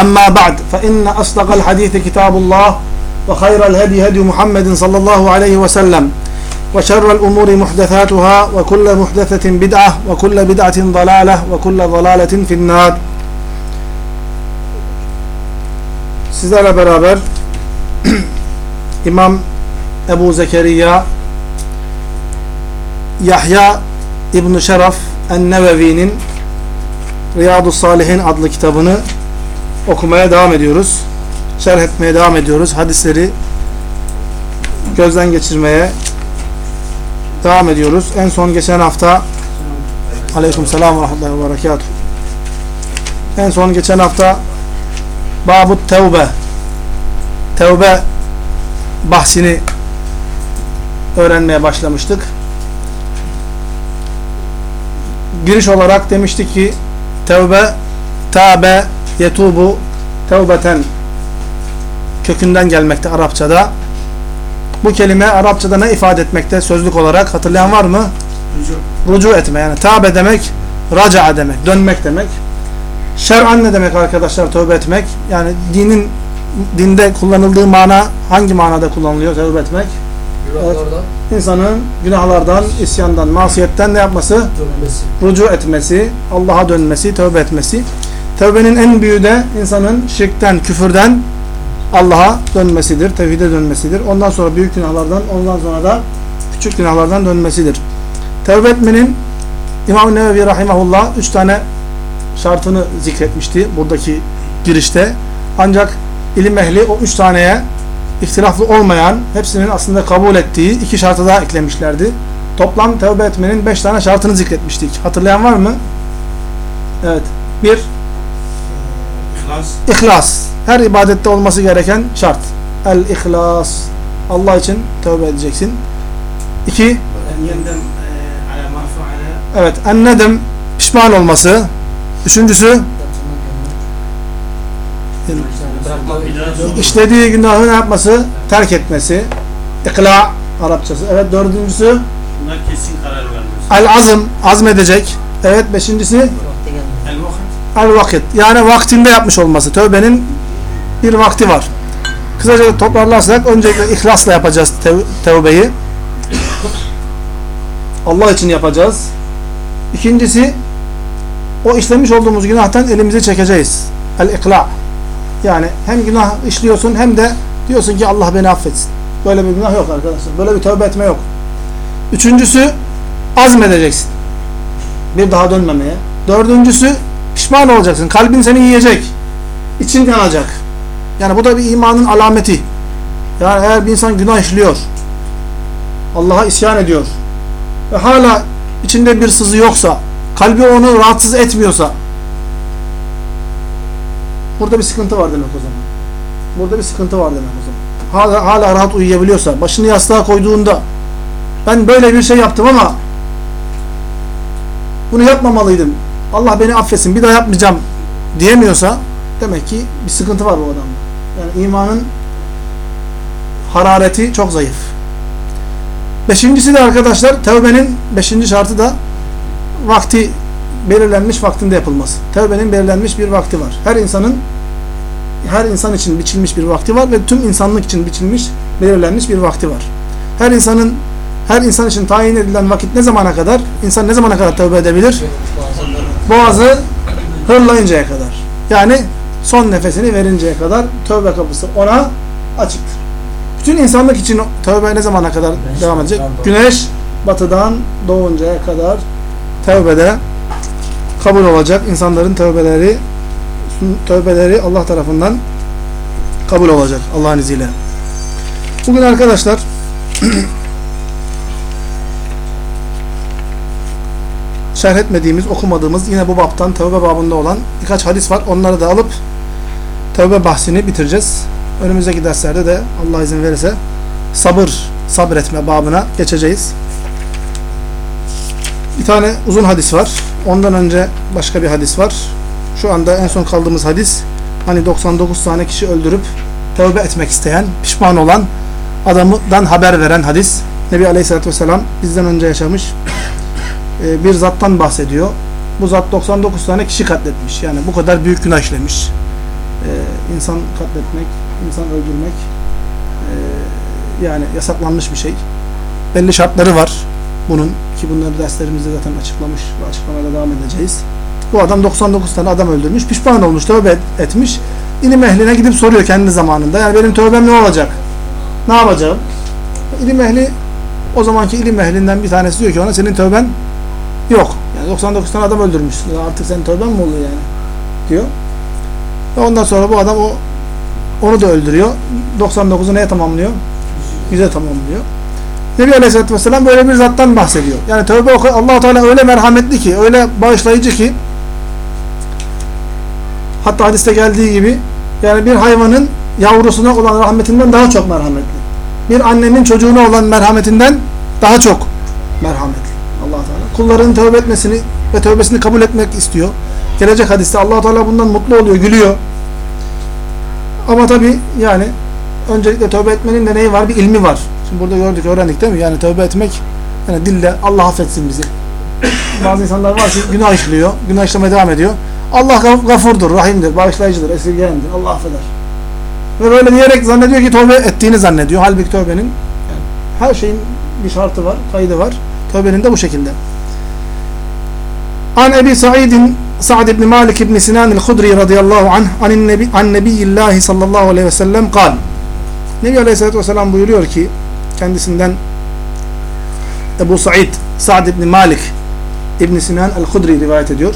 أما بعد فإن أصدق الحديث كتاب الله وخير الهدي هدي محمد صلى الله عليه وسلم وشر الأمور محدثاتها وكل محدثة بدعة وكل بدعة ضلالة وكل ضلالة في النار Sizlerle beraber İmam Ebu Zekeriya Yahya İbn Şeraf En-Nevevi'nin Riyadu Salihin adlı kitabını okumaya devam ediyoruz. Şerh etmeye devam ediyoruz. Hadisleri gözden geçirmeye devam ediyoruz. En son geçen hafta Aleyküm selam ve rahmetullahi ve berekatuhu. En son geçen hafta Babut Tevbe Tevbe bahsini öğrenmeye başlamıştık. Giriş olarak demiştik ki Tevbe Tabe Yetubu Tevbeten kökünden gelmekte Arapçada. Bu kelime Arapçada ne ifade etmekte sözlük olarak hatırlayan var mı? Rucu. Rucu etme yani tabe demek raca demek, dönmek demek. Şer'an ne demek arkadaşlar tövbe etmek? Yani dinin dinde kullanıldığı mana hangi manada kullanılıyor tövbe etmek? Evet. İnsanın günahlardan, isyandan, masiyetten ne yapması? Dönmesi. Rucu etmesi, Allah'a dönmesi, tövbe etmesi. Tövbenin en büyüğü de insanın şirkten, küfürden Allah'a dönmesidir, tevhide dönmesidir. Ondan sonra büyük günahlardan, ondan sonra da küçük günahlardan dönmesidir. Tevbe etmenin İmam-ı Nevevi Rahimahullah üç tane şartını zikretmişti buradaki girişte. Ancak ilim ehli o üç taneye ihtilaflı olmayan, hepsinin aslında kabul ettiği iki şartı daha eklemişlerdi. Toplam tevbe etmenin beş tane şartını zikretmiştik. Hatırlayan var mı? Evet. Bir, İhlas. İhlas. Her ibadette olması gereken şart. El-İhlas. Allah için tövbe edeceksin. İki, En faale. evet, ennedem pişman olması. Üçüncüsü, işlediği günahı ne yapması? Terk etmesi. İkla Arapçası. Evet, dördüncüsü, Bunlar kesin karar vermesi. el-azm, azmedecek. Evet, beşincisi, El vakit. el-vakit. Yani vaktinde yapmış olması. Tövbenin bir vakti var. Kısaca toparlarsak öncelikle ihlasla yapacağız tev tevbeyi. Allah için yapacağız. İkincisi o işlemiş olduğumuz günahtan elimizi çekeceğiz. El-ikla. Yani hem günah işliyorsun hem de diyorsun ki Allah beni affetsin. Böyle bir günah yok arkadaşlar. Böyle bir tövbe etme yok. Üçüncüsü azmedeceksin. Bir daha dönmemeye. Dördüncüsü pişman olacaksın. Kalbin seni yiyecek. İçin yanacak. Yani bu da bir imanın alameti. Yani eğer bir insan günah işliyor, Allah'a isyan ediyor ve hala içinde bir sızı yoksa, kalbi onu rahatsız etmiyorsa, burada bir sıkıntı var demek o zaman. Burada bir sıkıntı var demek o zaman. Hala, hala rahat uyuyabiliyorsa, başını yastığa koyduğunda, ben böyle bir şey yaptım ama bunu yapmamalıydım. Allah beni affetsin, bir daha yapmayacağım diyemiyorsa, demek ki bir sıkıntı var bu adamda. Yani imanın harareti çok zayıf. Beşincisi de arkadaşlar tevbenin beşinci şartı da vakti belirlenmiş vaktinde yapılması. Tevbenin belirlenmiş bir vakti var. Her insanın her insan için biçilmiş bir vakti var ve tüm insanlık için biçilmiş, belirlenmiş bir vakti var. Her insanın her insan için tayin edilen vakit ne zamana kadar? İnsan ne zamana kadar tövbe edebilir? Boğazı hırlayıncaya kadar. Yani son nefesini verinceye kadar tövbe kapısı ona açıktır. Bütün insanlık için tövbe ne zamana kadar Güneş devam edecek? Güneş batıdan doğuncaya kadar tövbede kabul olacak. İnsanların tövbeleri tövbeleri Allah tarafından kabul olacak Allah'ın izniyle. Bugün arkadaşlar şerh etmediğimiz, okumadığımız yine bu baptan tövbe babında olan birkaç hadis var. Onları da alıp tövbe bahsini bitireceğiz. Önümüzdeki derslerde de Allah izin verirse sabır, sabretme babına geçeceğiz. Bir tane uzun hadis var. Ondan önce başka bir hadis var. Şu anda en son kaldığımız hadis hani 99 tane kişi öldürüp tövbe etmek isteyen, pişman olan adamdan haber veren hadis. Nebi Aleyhisselatü Vesselam bizden önce yaşamış e, bir zattan bahsediyor. Bu zat 99 tane kişi katletmiş. Yani bu kadar büyük günah işlemiş. E, insan katletmek, insan öldürmek e, yani yasaklanmış bir şey. Belli şartları var bunun ki bunları derslerimizde zaten açıklamış ve açıklamaya devam edeceğiz. Bu adam 99 tane adam öldürmüş, pişman olmuş, tövbe etmiş. İlim ehline gidip soruyor kendi zamanında. Yani benim tövbem ne olacak? Ne yapacağım? İlim ehli o zamanki ilim ehlinden bir tanesi diyor ki ona senin tövben yok. Yani 99 tane adam öldürmüşsün. Ya Artık senin tövben mi oluyor yani? Diyor. Ve ondan sonra bu adam o onu da öldürüyor. 99'u neye tamamlıyor? 100'e tamamlıyor. Nebi Aleyhisselatü Vesselam böyle bir zattan bahsediyor. Yani tövbe allah Teala öyle merhametli ki, öyle bağışlayıcı ki hatta hadiste geldiği gibi yani bir hayvanın yavrusuna olan rahmetinden daha çok merhametli. Bir annenin çocuğuna olan merhametinden daha çok merhametli. Kulların tövbe etmesini ve tövbesini kabul etmek istiyor. Gelecek hadiste allah Teala bundan mutlu oluyor, gülüyor. Ama tabi yani öncelikle tövbe etmenin de neyi var? Bir ilmi var. Şimdi burada gördük, öğrendik değil mi? Yani tövbe etmek, yani dille Allah affetsin bizi. Bazı insanlar var ki günah işliyor, günah işlemeye devam ediyor. Allah gafurdur, rahimdir, bağışlayıcıdır, esirgeyendir, Allah affeder. Ve böyle diyerek zannediyor ki tövbe ettiğini zannediyor. Halbuki tövbenin yani her şeyin bir şartı var, kaydı var. Tövbenin de bu şekilde. An Ebi Sa'idin Sa'd ibn Malik ibn Sinan el-Hudri radıyallahu anh an nebi an nebiyillahi sallallahu aleyhi ve sellem kal. Nebi Aleyhisselatü Vesselam buyuruyor ki kendisinden Ebu Sa'id Sa'd ibn Malik ibn Sinan el-Hudri rivayet ediyor.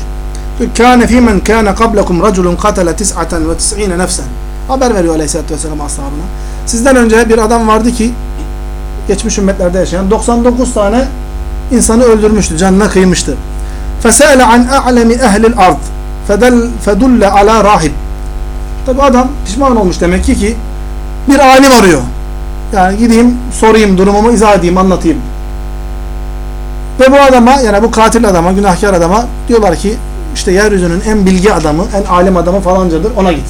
Kâne fîmen kâne qablekum raculun katale tis'aten nefsen. Haber veriyor Aleyhisselatü Vesselam ashabına. Sizden önce bir adam vardı ki geçmiş ümmetlerde yaşayan 99 tane insanı öldürmüştü, canına kıymıştı. فَسَأَلَ عَنْ أَعْلَمِ اَهْلِ الْأَرْضِ فَدُلَّ عَلَى rahib. Tabi adam pişman olmuş demek ki ki bir alim arıyor. Yani gideyim sorayım durumumu izah edeyim anlatayım. Ve bu adama yani bu katil adama günahkar adama diyorlar ki işte yeryüzünün en bilgi adamı en alim adamı falancadır ona git.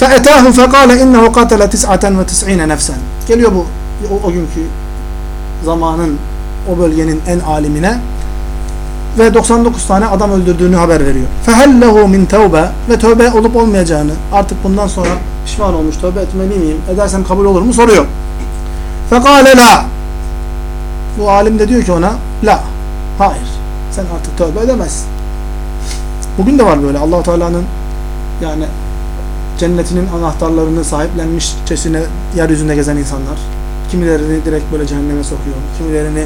فَاَتَاهُ فَقَالَ اِنَّهُ قَتَلَ تِسْعَةً وَتِسْعِينَ نَفْسًا Geliyor bu o, o günkü zamanın o bölgenin en alimine ve 99 tane adam öldürdüğünü haber veriyor. فَهَلَّهُ مِنْ تَوْبَ Ve tövbe olup olmayacağını artık bundan sonra pişman olmuş tövbe etmeli miyim? Edersem kabul olur mu? Soruyor. فَقَالَ لَا Bu alim de diyor ki ona la hayır sen artık tövbe edemezsin. Bugün de var böyle allah Teala'nın yani cennetinin anahtarlarını sahiplenmişçesine yeryüzünde gezen insanlar. Kimilerini direkt böyle cehenneme sokuyor. Kimilerini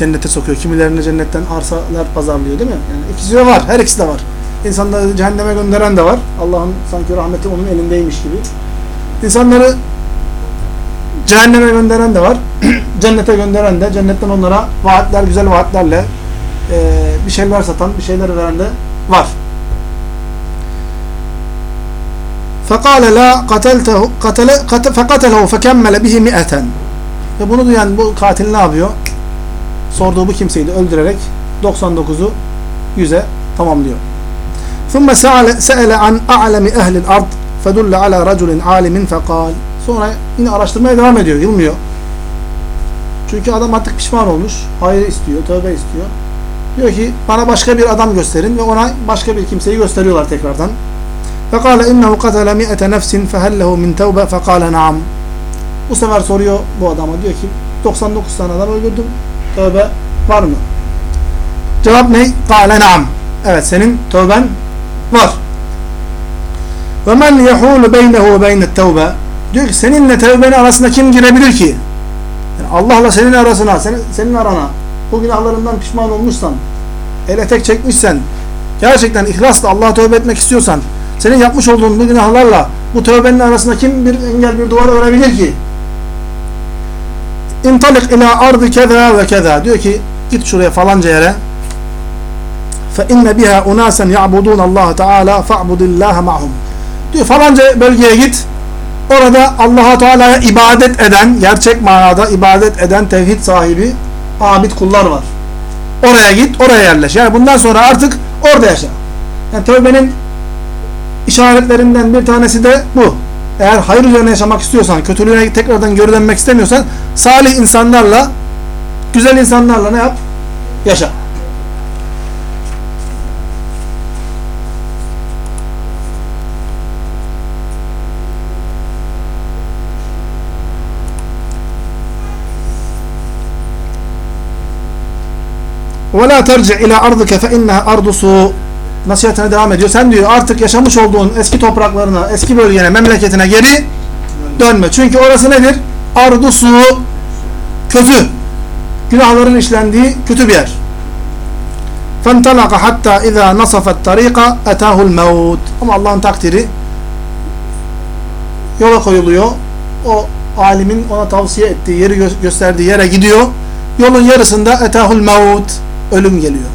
cennete sokuyor. Kimilerini cennetten arsalar pazarlıyor değil mi? Yani ikisi de var. Her ikisi de var. İnsanları cehenneme gönderen de var. Allah'ın sanki rahmeti onun elindeymiş gibi. İnsanları cehenneme gönderen de var. Cennete gönderen de. Cennetten onlara vaatler, güzel vaatlerle e, bir şeyler satan, bir şeyler veren de var. فَقَالَ لَا قَتَلْتَهُ فَقَتَلَهُ فَكَمَّلَ بِهِ مِئَةً Ve bunu duyan bu katil ne yapıyor? Sorduğu bu kimseyi de öldürerek 99'u 100'e tamamlıyor. ثُمَّ سَأَلَ عَنْ أَعْلَمِ أَهْلِ الْأَرْضِ فَدُلَّ عَلَى رَجُلٍ عَالِمٍ فَقَالَ Sonra yine araştırmaya devam ediyor, yılmıyor. Çünkü adam artık pişman olmuş, hayır istiyor, tövbe istiyor. Diyor ki bana başka bir adam gösterin ve ona başka bir kimseyi gösteriyorlar tekrardan. فقال إنه قتل مئة نفس فهل له من توبة فقال نعم Bu sefer soruyor bu adama diyor ki 99 tane adam öldürdüm. Tövbe var mı? Cevap ne? Kale naam. Evet senin tövben var. Ve men yehulu beynehu ve beynet tevbe Diyor ki seninle tevbenin arasında kim girebilir ki? Yani Allah'la senin arasına, senin, senin arana bu günahlarından pişman olmuşsan, ele tek çekmişsen, gerçekten ihlasla Allah'a tövbe etmek istiyorsan, senin yapmış olduğun bu günahlarla bu tövbenin arasında kim bir engel bir duvar örebilir ki? İntalik ila ardı keza ve keza. Diyor ki git şuraya falanca yere fe inne biha unasen ya'budun Allah Teala fa'budillaha ma'hum. Diyor falanca bölgeye git. Orada Allah'a Teala'ya ibadet eden, gerçek manada ibadet eden tevhid sahibi abid kullar var. Oraya git, oraya yerleş. Yani bundan sonra artık orada yaşa. Yani tövbenin işaretlerinden bir tanesi de bu Eğer hayır üzerine yaşamak istiyorsan, kötülüğüne tekrardan geri dönmek istemiyorsan, salih insanlarla, güzel insanlarla ne yap? Yaşa. وَلَا تَرْجِعْ اِلَى اَرْضِكَ فَاِنَّهَا اَرْضُ سُوء Nasihatine devam ediyor. Sen diyor artık yaşamış olduğun eski topraklarına, eski bölgene, memleketine geri dönme. Çünkü orası nedir? Ardu su, kötü. Günahların işlendiği kötü bir yer. فَانْتَلَقَ حَتَّى اِذَا نَصَفَ الطَّرِيقَ اَتَاهُ الْمَوْتِ Ama Allah'ın takdiri yola koyuluyor. O alimin ona tavsiye ettiği, yeri gö gösterdiği yere gidiyor. Yolun yarısında etahul mevut ölüm geliyor.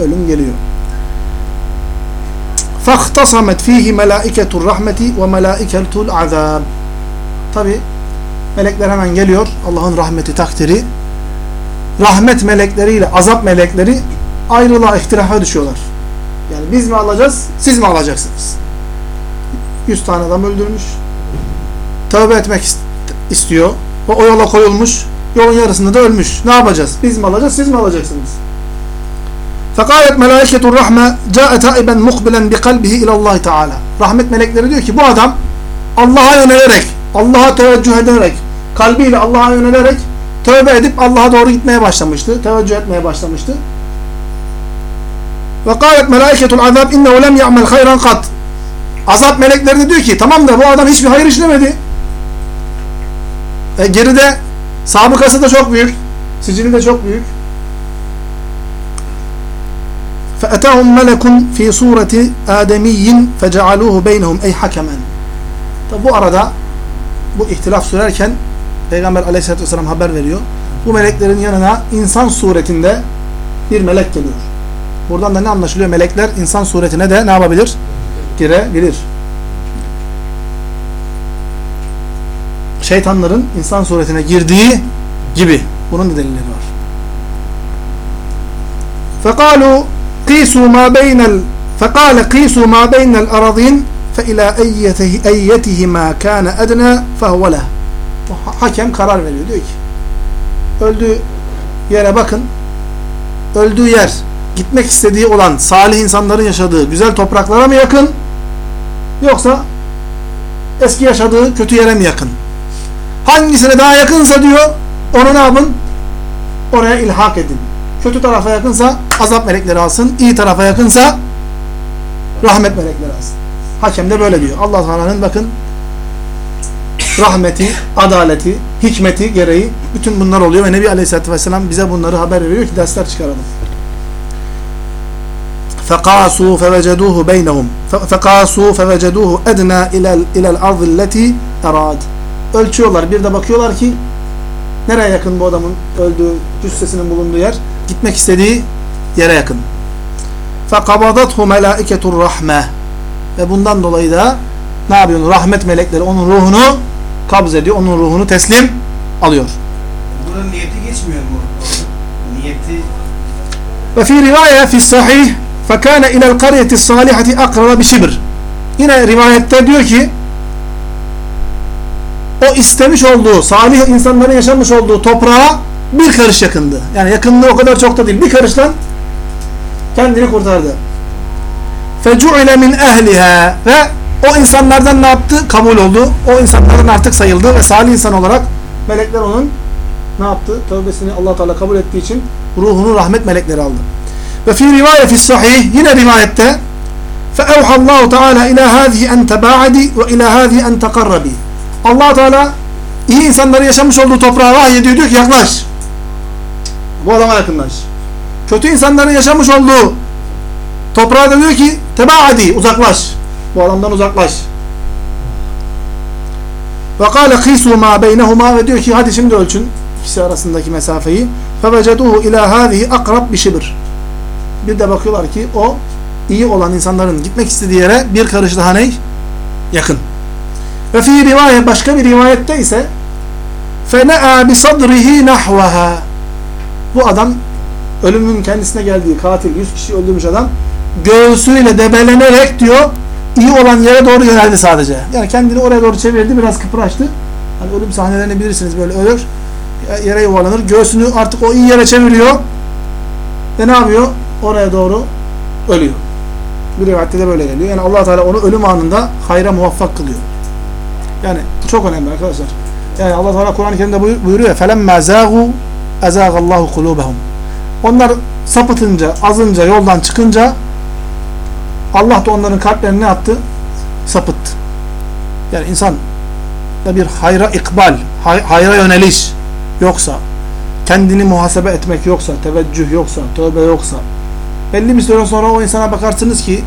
Ölüm geliyor. فَاخْتَصَمَتْ ف۪يهِ مَلَائِكَةُ الرَّحْمَةِ وَمَلَائِكَةُ الْعَذَابِ Tabi melekler hemen geliyor. Allah'ın rahmeti, takdiri. Rahmet melekleriyle azap melekleri ayrılığa, ihtilafa düşüyorlar. Yani biz mi alacağız, siz mi alacaksınız? 100 tane adam öldürmüş. Tövbe etmek istiyor. O, o yola koyulmuş. Yolun yarısında da ölmüş. Ne yapacağız? Biz mi alacağız, siz mi alacaksınız? Fekalet melaiketur rahme ca'e taiben mukbilen bi kalbihi ilallah Teala. Rahmet melekleri diyor ki bu adam Allah'a yönelerek, Allah'a teveccüh ederek, kalbiyle Allah'a yönelerek tövbe edip Allah'a doğru gitmeye başlamıştı. Teveccüh etmeye başlamıştı. Ve kâlet melâiketul azab innehu lem ya'mel hayran kat. Azap melekleri de diyor ki tamam da bu adam hiçbir hayır işlemedi. E, geride sabıkası da çok büyük. Sicili de çok büyük. فَأَتَاهُمْ مَلَكٌ فِي صُورَةِ آدَمِيٍّ فَجَعَلُوهُ بَيْنَهُمْ اَيْ حَكَمًا Tabi bu arada bu ihtilaf sürerken Peygamber aleyhissalatü vesselam haber veriyor. Bu meleklerin yanına insan suretinde bir melek geliyor. Buradan da ne anlaşılıyor? Melekler insan suretine de ne yapabilir? Girebilir. Şeytanların insan suretine girdiği gibi. Bunun da delilleri var. فَقَالُوا قِيسُوا مَا بَيْنَ ال... فَقَالَ قِيسُوا مَا بَيْنَ الْأَرَضِينَ فَاِلَى اَيَّتِهِمَا كَانَ اَدْنَى فَهُوَ لَهُ Hakem karar veriyor. Diyor ki öldüğü yere bakın öldüğü yer gitmek istediği olan salih insanların yaşadığı güzel topraklara mı yakın yoksa eski yaşadığı kötü yere mi yakın? Hangisine daha yakınsa diyor onu ne yapın? Oraya ilhak edin. Kötü tarafa yakınsa azap melekleri alsın. iyi tarafa yakınsa rahmet melekleri alsın. Hakem de böyle diyor. Allah Teala'nın bakın rahmeti, adaleti, hikmeti gereği bütün bunlar oluyor ve Nebi Aleyhisselatü Vesselam bize bunları haber veriyor ki dersler çıkaralım. فَقَاسُوا فَوَجَدُوهُ بَيْنَهُمْ فَقَاسُوا فَوَجَدُوهُ اَدْنَا اِلَى الْاَرْضِ الَّتِي اَرَادِ Ölçüyorlar. Bir de bakıyorlar ki nereye yakın bu adamın öldüğü, cüssesinin bulunduğu yer? Gitmek istediği yere yakın. فَقَبَضَتْهُ مَلَائِكَةُ الرَّحْمَةِ Ve bundan dolayı da ne yapıyor? Rahmet melekleri onun ruhunu kabz ediyor. Onun ruhunu teslim alıyor. Bunun niyeti geçmiyor mu? Niyeti Ve fi rivaye fi sahih fekâne ilel karyeti salihati akrara bi şibr. Yine rivayette diyor ki o istemiş olduğu, salih insanların yaşamış olduğu toprağa bir karış yakındı. Yani yakınlığı o kadar çok da değil. Bir karıştan kendini kurtardı. فَجُعِلَ مِنْ اَهْلِهَا Ve o insanlardan ne yaptı? Kabul oldu. O insanlardan artık sayıldı ve salih insan olarak melekler onun ne yaptı? Tövbesini allah Teala kabul ettiği için ruhunu rahmet melekleri aldı. Ve fi rivaye fi sahih yine rivayette فَاَوْحَ اللّٰهُ تَعَالَى اِلَى هَذِهِ اَنْ تَبَاعَدِ وَاِلَى هَذِهِ اَنْ تَقَرَّبِ allah Teala iyi insanların yaşamış olduğu toprağa vahyediyor diyor ki yaklaş. Bu adama yakınlaş. Kötü insanların yaşamış olduğu toprağa da diyor ki tebaadi uzaklaş. Bu adamdan uzaklaş. Ve kâle kîsû mâ beynehumâ ve diyor ki hadi şimdi ölçün ikisi arasındaki mesafeyi. Feveceduhu ilâ hâzihi akrab bir şibir. Bir de bakıyorlar ki o iyi olan insanların gitmek istediği yere bir karış daha ney? Yakın. Ve fi rivayet başka bir rivayette ise fene'a bi sadrihi nahvaha Bu adam ölümün kendisine geldiği katil 100 kişi öldürmüş adam göğsüyle debelenerek diyor iyi olan yere doğru yöneldi sadece. Yani kendini oraya doğru çevirdi biraz kıpraştı. Hani ölüm sahnelerini bilirsiniz böyle ölür yere yuvarlanır. Göğsünü artık o iyi yere çeviriyor. Ve ne yapıyor? Oraya doğru ölüyor. Bir rivayette de böyle geliyor. Yani allah Teala onu ölüm anında hayra muvaffak kılıyor. Yani bu çok önemli arkadaşlar. Yani allah Teala Kur'an-ı Kerim'de buyur, buyuruyor. فَلَمَّا زَاغُوا ezâgallahu kulûbehum. Onlar sapıtınca, azınca, yoldan çıkınca Allah da onların kalplerini ne yaptı? Sapıttı. Yani insan da bir hayra ikbal, hayra yöneliş yoksa, kendini muhasebe etmek yoksa, teveccüh yoksa, tövbe yoksa, belli bir süre sonra o insana bakarsınız ki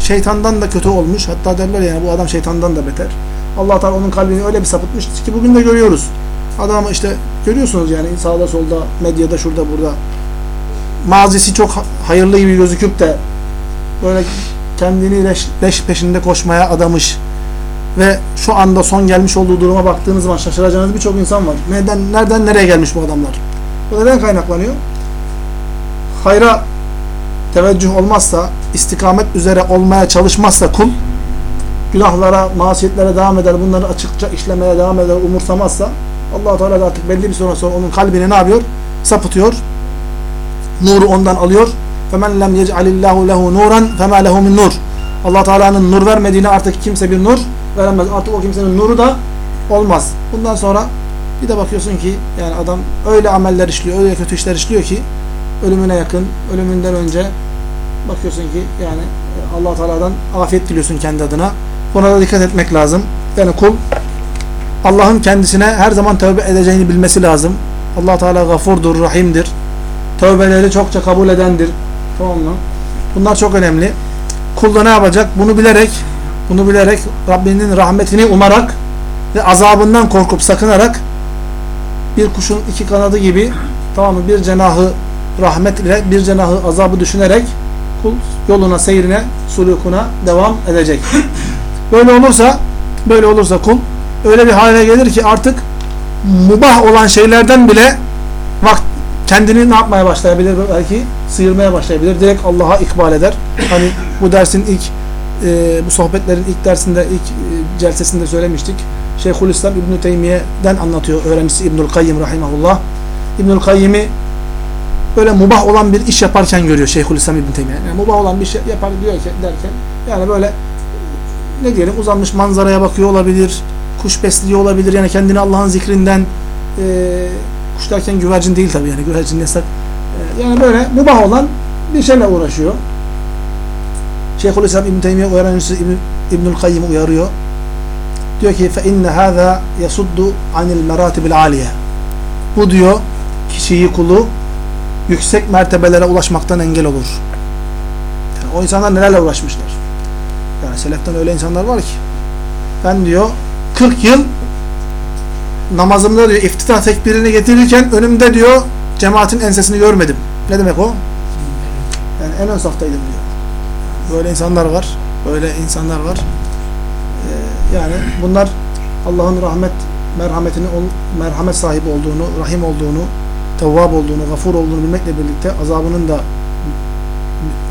şeytandan da kötü olmuş. Hatta derler yani bu adam şeytandan da beter. Allah Teala onun kalbini öyle bir sapıtmış ki bugün de görüyoruz. Adamı işte görüyorsunuz yani sağda solda, medyada, şurada, burada. Mazisi çok hayırlı gibi gözüküp de böyle kendini leş, leş peşinde koşmaya adamış ve şu anda son gelmiş olduğu duruma baktığınız zaman şaşıracağınız birçok insan var. Neden, nereden nereye gelmiş bu adamlar? Bu neden kaynaklanıyor? Hayra teveccüh olmazsa, istikamet üzere olmaya çalışmazsa kul, günahlara, masiyetlere devam eder, bunları açıkça işlemeye devam eder, umursamazsa, allah Teala da artık belli bir süre sonra onun kalbini ne yapıyor? Sapıtıyor. Nuru ondan alıyor. فَمَنْ لَمْ يَجْعَلِ اللّٰهُ لَهُ نُورًا فَمَا لَهُ مِنْ nur. allah Teala'nın nur vermediğine artık kimse bir nur veremez. Artık o kimsenin nuru da olmaz. Bundan sonra bir de bakıyorsun ki yani adam öyle ameller işliyor, öyle kötü işler işliyor ki ölümüne yakın, ölümünden önce bakıyorsun ki yani allah Teala'dan afiyet diliyorsun kendi adına. Buna da dikkat etmek lazım. Yani kul Allah'ın kendisine her zaman tövbe edeceğini bilmesi lazım. allah Teala gafurdur, rahimdir. Tövbeleri çokça kabul edendir. Tamam mı? Bunlar çok önemli. Kul ne yapacak? Bunu bilerek bunu bilerek Rabbinin rahmetini umarak ve azabından korkup sakınarak bir kuşun iki kanadı gibi tamam mı? Bir cenahı rahmet ile bir cenahı azabı düşünerek kul yoluna, seyrine, sulukuna devam edecek. Böyle olursa böyle olursa kul öyle bir hale gelir ki artık mubah olan şeylerden bile vakt kendini ne yapmaya başlayabilir belki sıyırmaya başlayabilir. Direkt Allah'a ikbal eder. Hani bu dersin ilk e, bu sohbetlerin ilk dersinde ilk e, celsesinde söylemiştik. Şeyhülislam İbn Teymiye'den anlatıyor öğrencisi İbnül Kayyim rahimahullah. İbnül Kayyim'i böyle mubah olan bir iş yaparken görüyor Şeyhülislam İbn Teymiye. Yani mubah olan bir şey yapar diyor derken yani böyle ne diyelim uzanmış manzaraya bakıyor olabilir. Kuş besliyor olabilir. Yani kendini Allah'ın zikrinden e, kuş derken güvercin değil tabii yani güvercin yasak. E, yani böyle mubah olan bir şeyle uğraşıyor. Şeyhülislam İbn Teymiye İbn, İbnül Kayyim uyarıyor. Diyor ki fe inne hâzâ yasuddu anil meratibil âliye. Bu diyor kişiyi kulu yüksek mertebelere ulaşmaktan engel olur. Yani o insanlar nelerle uğraşmışlar. Yani seleften öyle insanlar var ki ben diyor 40 yıl namazımda diyor iftitah tekbirini getirirken önümde diyor cemaatin ensesini görmedim. Ne demek o? Yani en ön saftaydım diyor. Böyle insanlar var. Böyle insanlar var. Ee, yani bunlar Allah'ın rahmet merhametini merhamet sahibi olduğunu, rahim olduğunu, tevvab olduğunu, gafur olduğunu bilmekle birlikte azabının da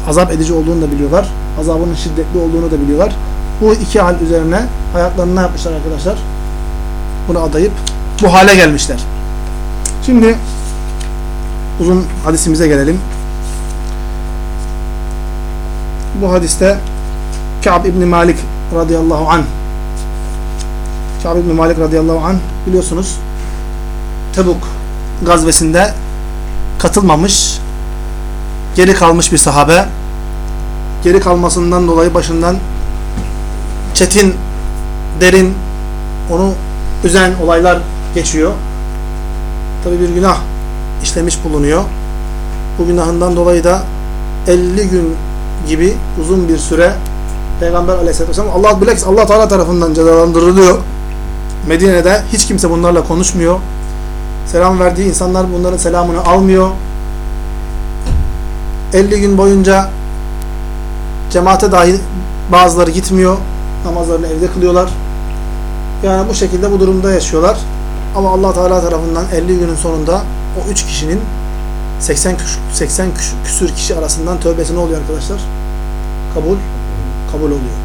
azap edici olduğunu da biliyorlar. Azabının şiddetli olduğunu da biliyorlar. Bu iki hal üzerine hayatlarını ne yapmışlar arkadaşlar? Bunu adayıp bu hale gelmişler. Şimdi uzun hadisimize gelelim. Bu hadiste Ka'b İbni Malik radıyallahu anh Ka'b İbni Malik radıyallahu anh biliyorsunuz Tebuk gazvesinde katılmamış geri kalmış bir sahabe geri kalmasından dolayı başından çetin derin onu üzen olaylar geçiyor. Tabi bir günah işlemiş bulunuyor. Bu günahından dolayı da 50 gün gibi uzun bir süre Peygamber aleyhisselatü vesselam Allah bilakis Allah Teala tarafından cezalandırılıyor. Medine'de hiç kimse bunlarla konuşmuyor. Selam verdiği insanlar bunların selamını almıyor. 50 gün boyunca cemaate dahi bazıları gitmiyor. Namazlarını evde kılıyorlar. Yani bu şekilde bu durumda yaşıyorlar. Ama Allah Teala tarafından 50 günün sonunda o 3 kişinin 80 küs- 80 küs- küsür kişi arasından tövbesi ne oluyor arkadaşlar? Kabul kabul oluyor.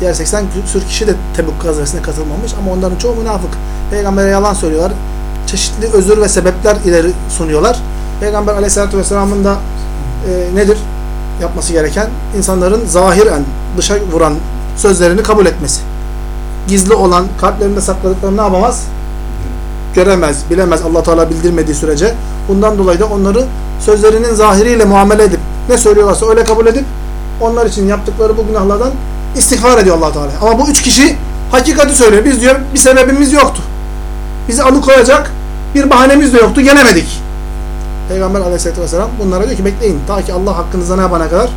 Diğer 80 küsür kişi de Tebuk gazvesine katılmamış ama onların çoğu münafık. Peygamber'e yalan söylüyorlar. Çeşitli özür ve sebepler ileri sunuyorlar. Peygamber Aleyhisselatü vesselamın da e, nedir yapması gereken? İnsanların zahiren dışa vuran sözlerini kabul etmesi. Gizli olan, kalplerinde sakladıklarını ne yapamaz? Göremez, bilemez Allah Teala bildirmediği sürece. Bundan dolayı da onları sözlerinin zahiriyle muamele edip ne söylüyorlarsa öyle kabul edip onlar için yaptıkları bu günahlardan istiğfar ediyor Allah Teala. Ama bu üç kişi hakikati söylüyor. Biz diyor bir sebebimiz yoktu. Bizi alıkoyacak bir bahanemiz de yoktu. Gelemedik. Peygamber aleyhissalatü vesselam bunlara diyor ki bekleyin. Ta ki Allah hakkınızda ne yapana kadar?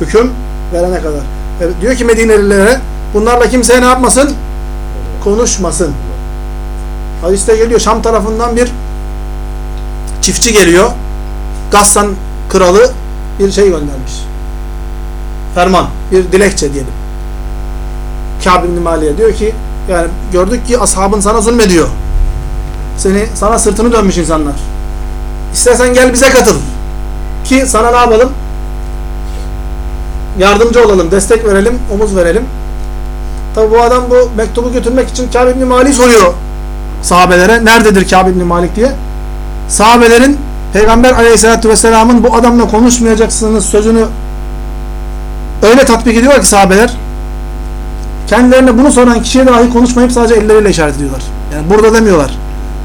Hüküm verene kadar. Ve diyor ki Medinelilere bunlarla kimseye ne yapmasın? Konuşmasın. Hadiste geliyor Şam tarafından bir çiftçi geliyor. Gassan kralı bir şey göndermiş. Ferman, bir dilekçe diyelim. Kâb ibn Mali'ye diyor ki yani gördük ki ashabın sana zulmediyor. Seni sana sırtını dönmüş insanlar. İstersen gel bize katıl. Ki sana ne yapalım? Yardımcı olalım, destek verelim, omuz verelim. Tabi bu adam bu mektubu götürmek için Kâb ibn Mali soruyor sahabelere. Nerededir Kâb ibn Malik diye. Sahabelerin Peygamber aleyhissalatü vesselamın bu adamla konuşmayacaksınız sözünü öyle tatbik ediyor ki sahabeler kendilerine bunu soran kişiye dahi konuşmayıp sadece elleriyle işaret ediyorlar. Yani burada demiyorlar.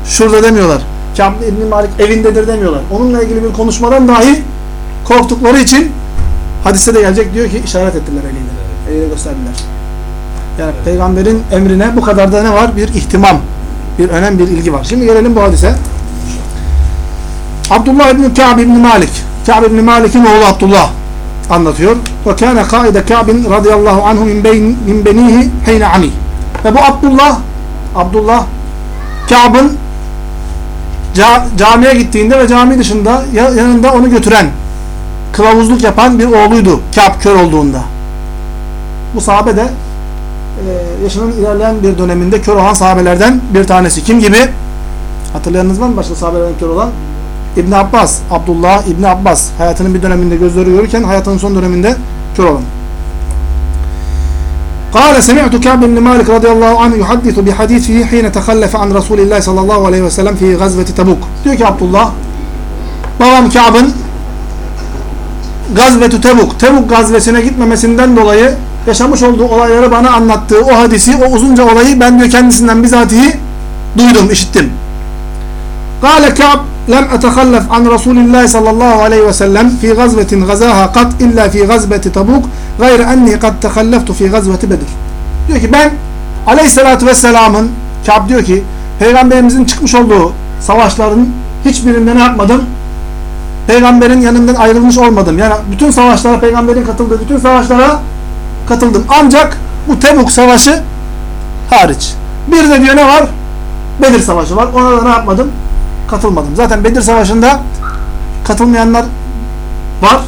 Şurada demiyorlar. Kâb ibn Malik evindedir demiyorlar. Onunla ilgili bir konuşmadan dahi korktukları için hadiste de gelecek diyor ki işaret ettiler eliyle. Eliyle gösterdiler. Yani peygamberin emrine bu kadar da ne var? Bir ihtimam, bir önem, bir ilgi var. Şimdi gelelim bu hadise. Abdullah ibn Ka'b ibn Malik. Ka'b ibn Malik'in oğlu Abdullah anlatıyor. Ve kâne kaide Ka'bin radıyallahu anhu min, beyn, min benihi heyne ami. Ve bu Abdullah Abdullah Ka'b'ın ca, camiye gittiğinde ve cami dışında ya- yanında onu götüren kılavuzluk yapan bir oğluydu Ka'b kör olduğunda. Bu sahabe de e, yaşının ilerleyen bir döneminde kör olan sahabelerden bir tanesi. Kim gibi? Hatırlayanınız var mı başka sahabelerden kör olan? İbn Abbas, Abdullah İbn Abbas hayatının bir döneminde gözleri görürken hayatının son döneminde kör olan. قال سمعت كعب بن مالك رضي الله عنه يحدث بحديثه حين تخلف عن رسول الله صلى الله عليه وسلم في غزوة تبوك. Diyor ki Abdullah babam Ka'b'ın Gazvetü Tebuk, Tebuk gazvesine gitmemesinden dolayı yaşamış olduğu olayları bana anlattığı o hadisi, o uzunca olayı ben diyor kendisinden bizatihi duydum, işittim. Kale Ka'b lem etekallef an Resulillah sallallahu aleyhi ve sellem fi gazvetin gazaha kat illa fi gazveti Tebuk gayre enni kad tekalleftu fi gazveti Bedir. Diyor ki ben aleyhissalatü vesselamın Ka'b diyor ki peygamberimizin çıkmış olduğu savaşların hiçbirinde ne yapmadım? Peygamberin yanından ayrılmış olmadım. Yani bütün savaşlara peygamberin katıldığı bütün savaşlara katıldım. Ancak bu Tebuk savaşı hariç. Bir de diyor ne var? Bedir savaşı var. Ona da ne yapmadım? Katılmadım. Zaten Bedir savaşında katılmayanlar var.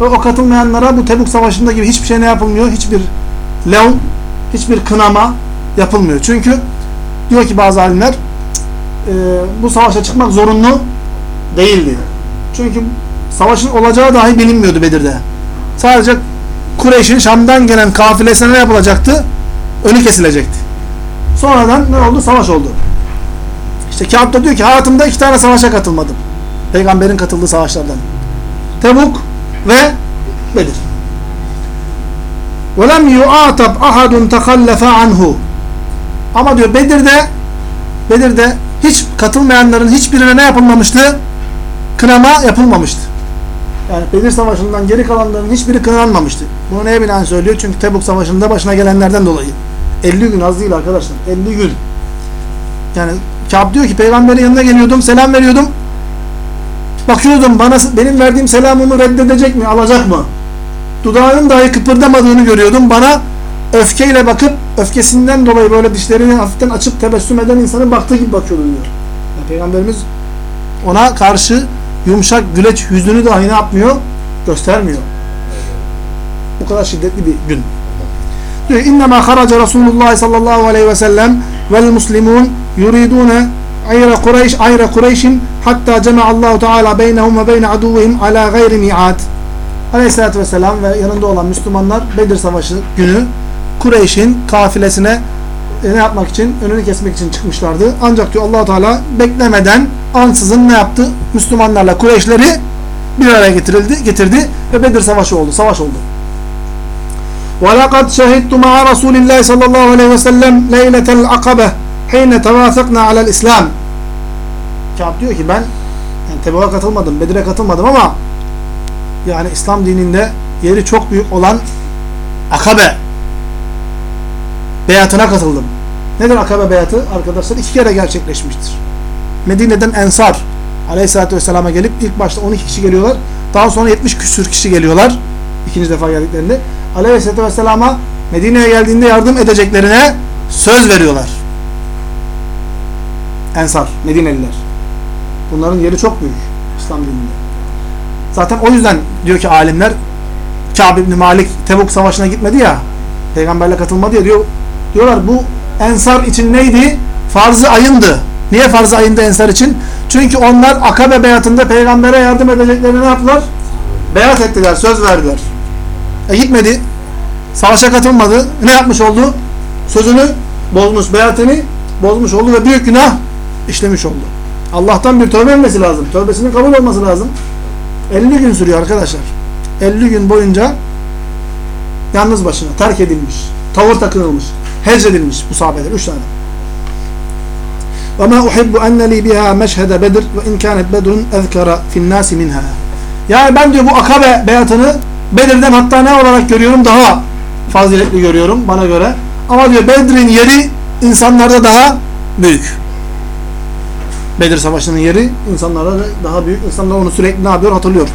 Ve o katılmayanlara bu Tebuk savaşında gibi hiçbir şey ne yapılmıyor? Hiçbir leon, hiçbir kınama yapılmıyor. Çünkü diyor ki bazı alimler e, bu savaşa çıkmak zorunlu değildi. Çünkü savaşın olacağı dahi bilinmiyordu Bedir'de. Sadece Kureyş'in Şam'dan gelen kafilesine ne yapılacaktı? Önü kesilecekti. Sonradan ne oldu? Savaş oldu. İşte Kâb da diyor ki hayatımda iki tane savaşa katılmadım. Peygamberin katıldığı savaşlardan. Tebuk ve Bedir. وَلَمْ يُعَاتَبْ اَحَدٌ تَخَلَّفَ عَنْهُ Ama diyor Bedir'de Bedir'de hiç katılmayanların hiçbirine ne yapılmamıştı? Kınama yapılmamıştı. Yani Bedir Savaşı'ndan geri kalanların hiçbiri kınanmamıştı. Bunu neye binaen söylüyor? Çünkü Tebuk Savaşı'nda başına gelenlerden dolayı. 50 gün az değil arkadaşlar. 50 gün. Yani Kâb diyor ki peygamberin yanına geliyordum, selam veriyordum. Bakıyordum bana benim verdiğim selamımı reddedecek mi, alacak mı? Dudağının dahi kıpırdamadığını görüyordum. Bana öfkeyle bakıp öfkesinden dolayı böyle dişlerini hafiften açıp tebessüm eden insanın baktığı gibi bakıyordu diyor. Yani Peygamberimiz ona karşı yumuşak güleç yüzünü dahi ne yapmıyor? Göstermiyor. Bu kadar şiddetli bir gün. Diyor innema haraca Resulullah sallallahu aleyhi ve sellem vel muslimun yuridune ayra Kureyş ayra Kureyşin hatta cema Allahu Teala beynehum ve beyne aduvihim ala gayri mi'at. Aleyhissalatü vesselam ve yanında olan Müslümanlar Bedir Savaşı günü Kureyş'in kafilesine ne yapmak için? Önünü kesmek için çıkmışlardı. Ancak diyor allah Teala beklemeden ansızın ne yaptı? Müslümanlarla Kureyşleri bir araya getirildi, getirdi ve Bedir Savaşı oldu. Savaş oldu. وَلَقَدْ شَهِدْتُ مَعَ رَسُولِ اللّٰهِ صَلَى اللّٰهُ عَلَيْهِ وَسَلَّمْ لَيْلَةَ الْعَقَبَةِ حِينَ تَوَاثَقْنَا عَلَى الْإِسْلَامِ Kâb diyor ki ben yani Tebuk'a katılmadım, Bedir'e katılmadım ama yani İslam dininde yeri çok büyük olan Akabe beyatına katıldım. Nedir Akabe beyatı? Arkadaşlar iki kere gerçekleşmiştir. Medine'den Ensar Aleyhisselatü Vesselam'a gelip ilk başta 12 kişi geliyorlar. Daha sonra 70 küsür kişi geliyorlar. ikinci defa geldiklerinde. Aleyhisselatü Vesselam'a Medine'ye geldiğinde yardım edeceklerine söz veriyorlar. Ensar, Medineliler. Bunların yeri çok büyük İslam dininde. Zaten o yüzden diyor ki alimler Kâb ibn Malik Tebuk Savaşı'na gitmedi ya peygamberle katılmadı ya diyor, diyorlar bu Ensar için neydi? Farz-ı ayındı. Niye farz-ı ayındı Ensar için? Çünkü onlar Akabe beyatında peygambere yardım edeceklerini ne yaptılar? Beyat ettiler, söz verdiler. E gitmedi. Savaşa katılmadı. Ne yapmış oldu? Sözünü bozmuş, beyatını bozmuş oldu ve büyük günah işlemiş oldu. Allah'tan bir tövbe etmesi lazım. Tövbesinin kabul olması lazım. 50 gün sürüyor arkadaşlar. 50 gün boyunca yalnız başına terk edilmiş, tavır takınılmış, hecredilmiş bu sahabeler. Üç tane. وَمَا أُحِبُّ أَنَّ لِي بِهَا مَشْهَدَ بَدْرٍ وَاِنْ كَانَتْ بَدْرٌ اَذْكَرَ فِي النَّاسِ مِنْهَا Yani ben diyor bu akabe beyatını Bedir'den hatta ne olarak görüyorum? Daha faziletli görüyorum bana göre. Ama diyor Bedir'in yeri insanlarda daha büyük. Bedir Savaşı'nın yeri insanlarda daha büyük. İnsanlar onu sürekli ne yapıyor? Hatırlıyor.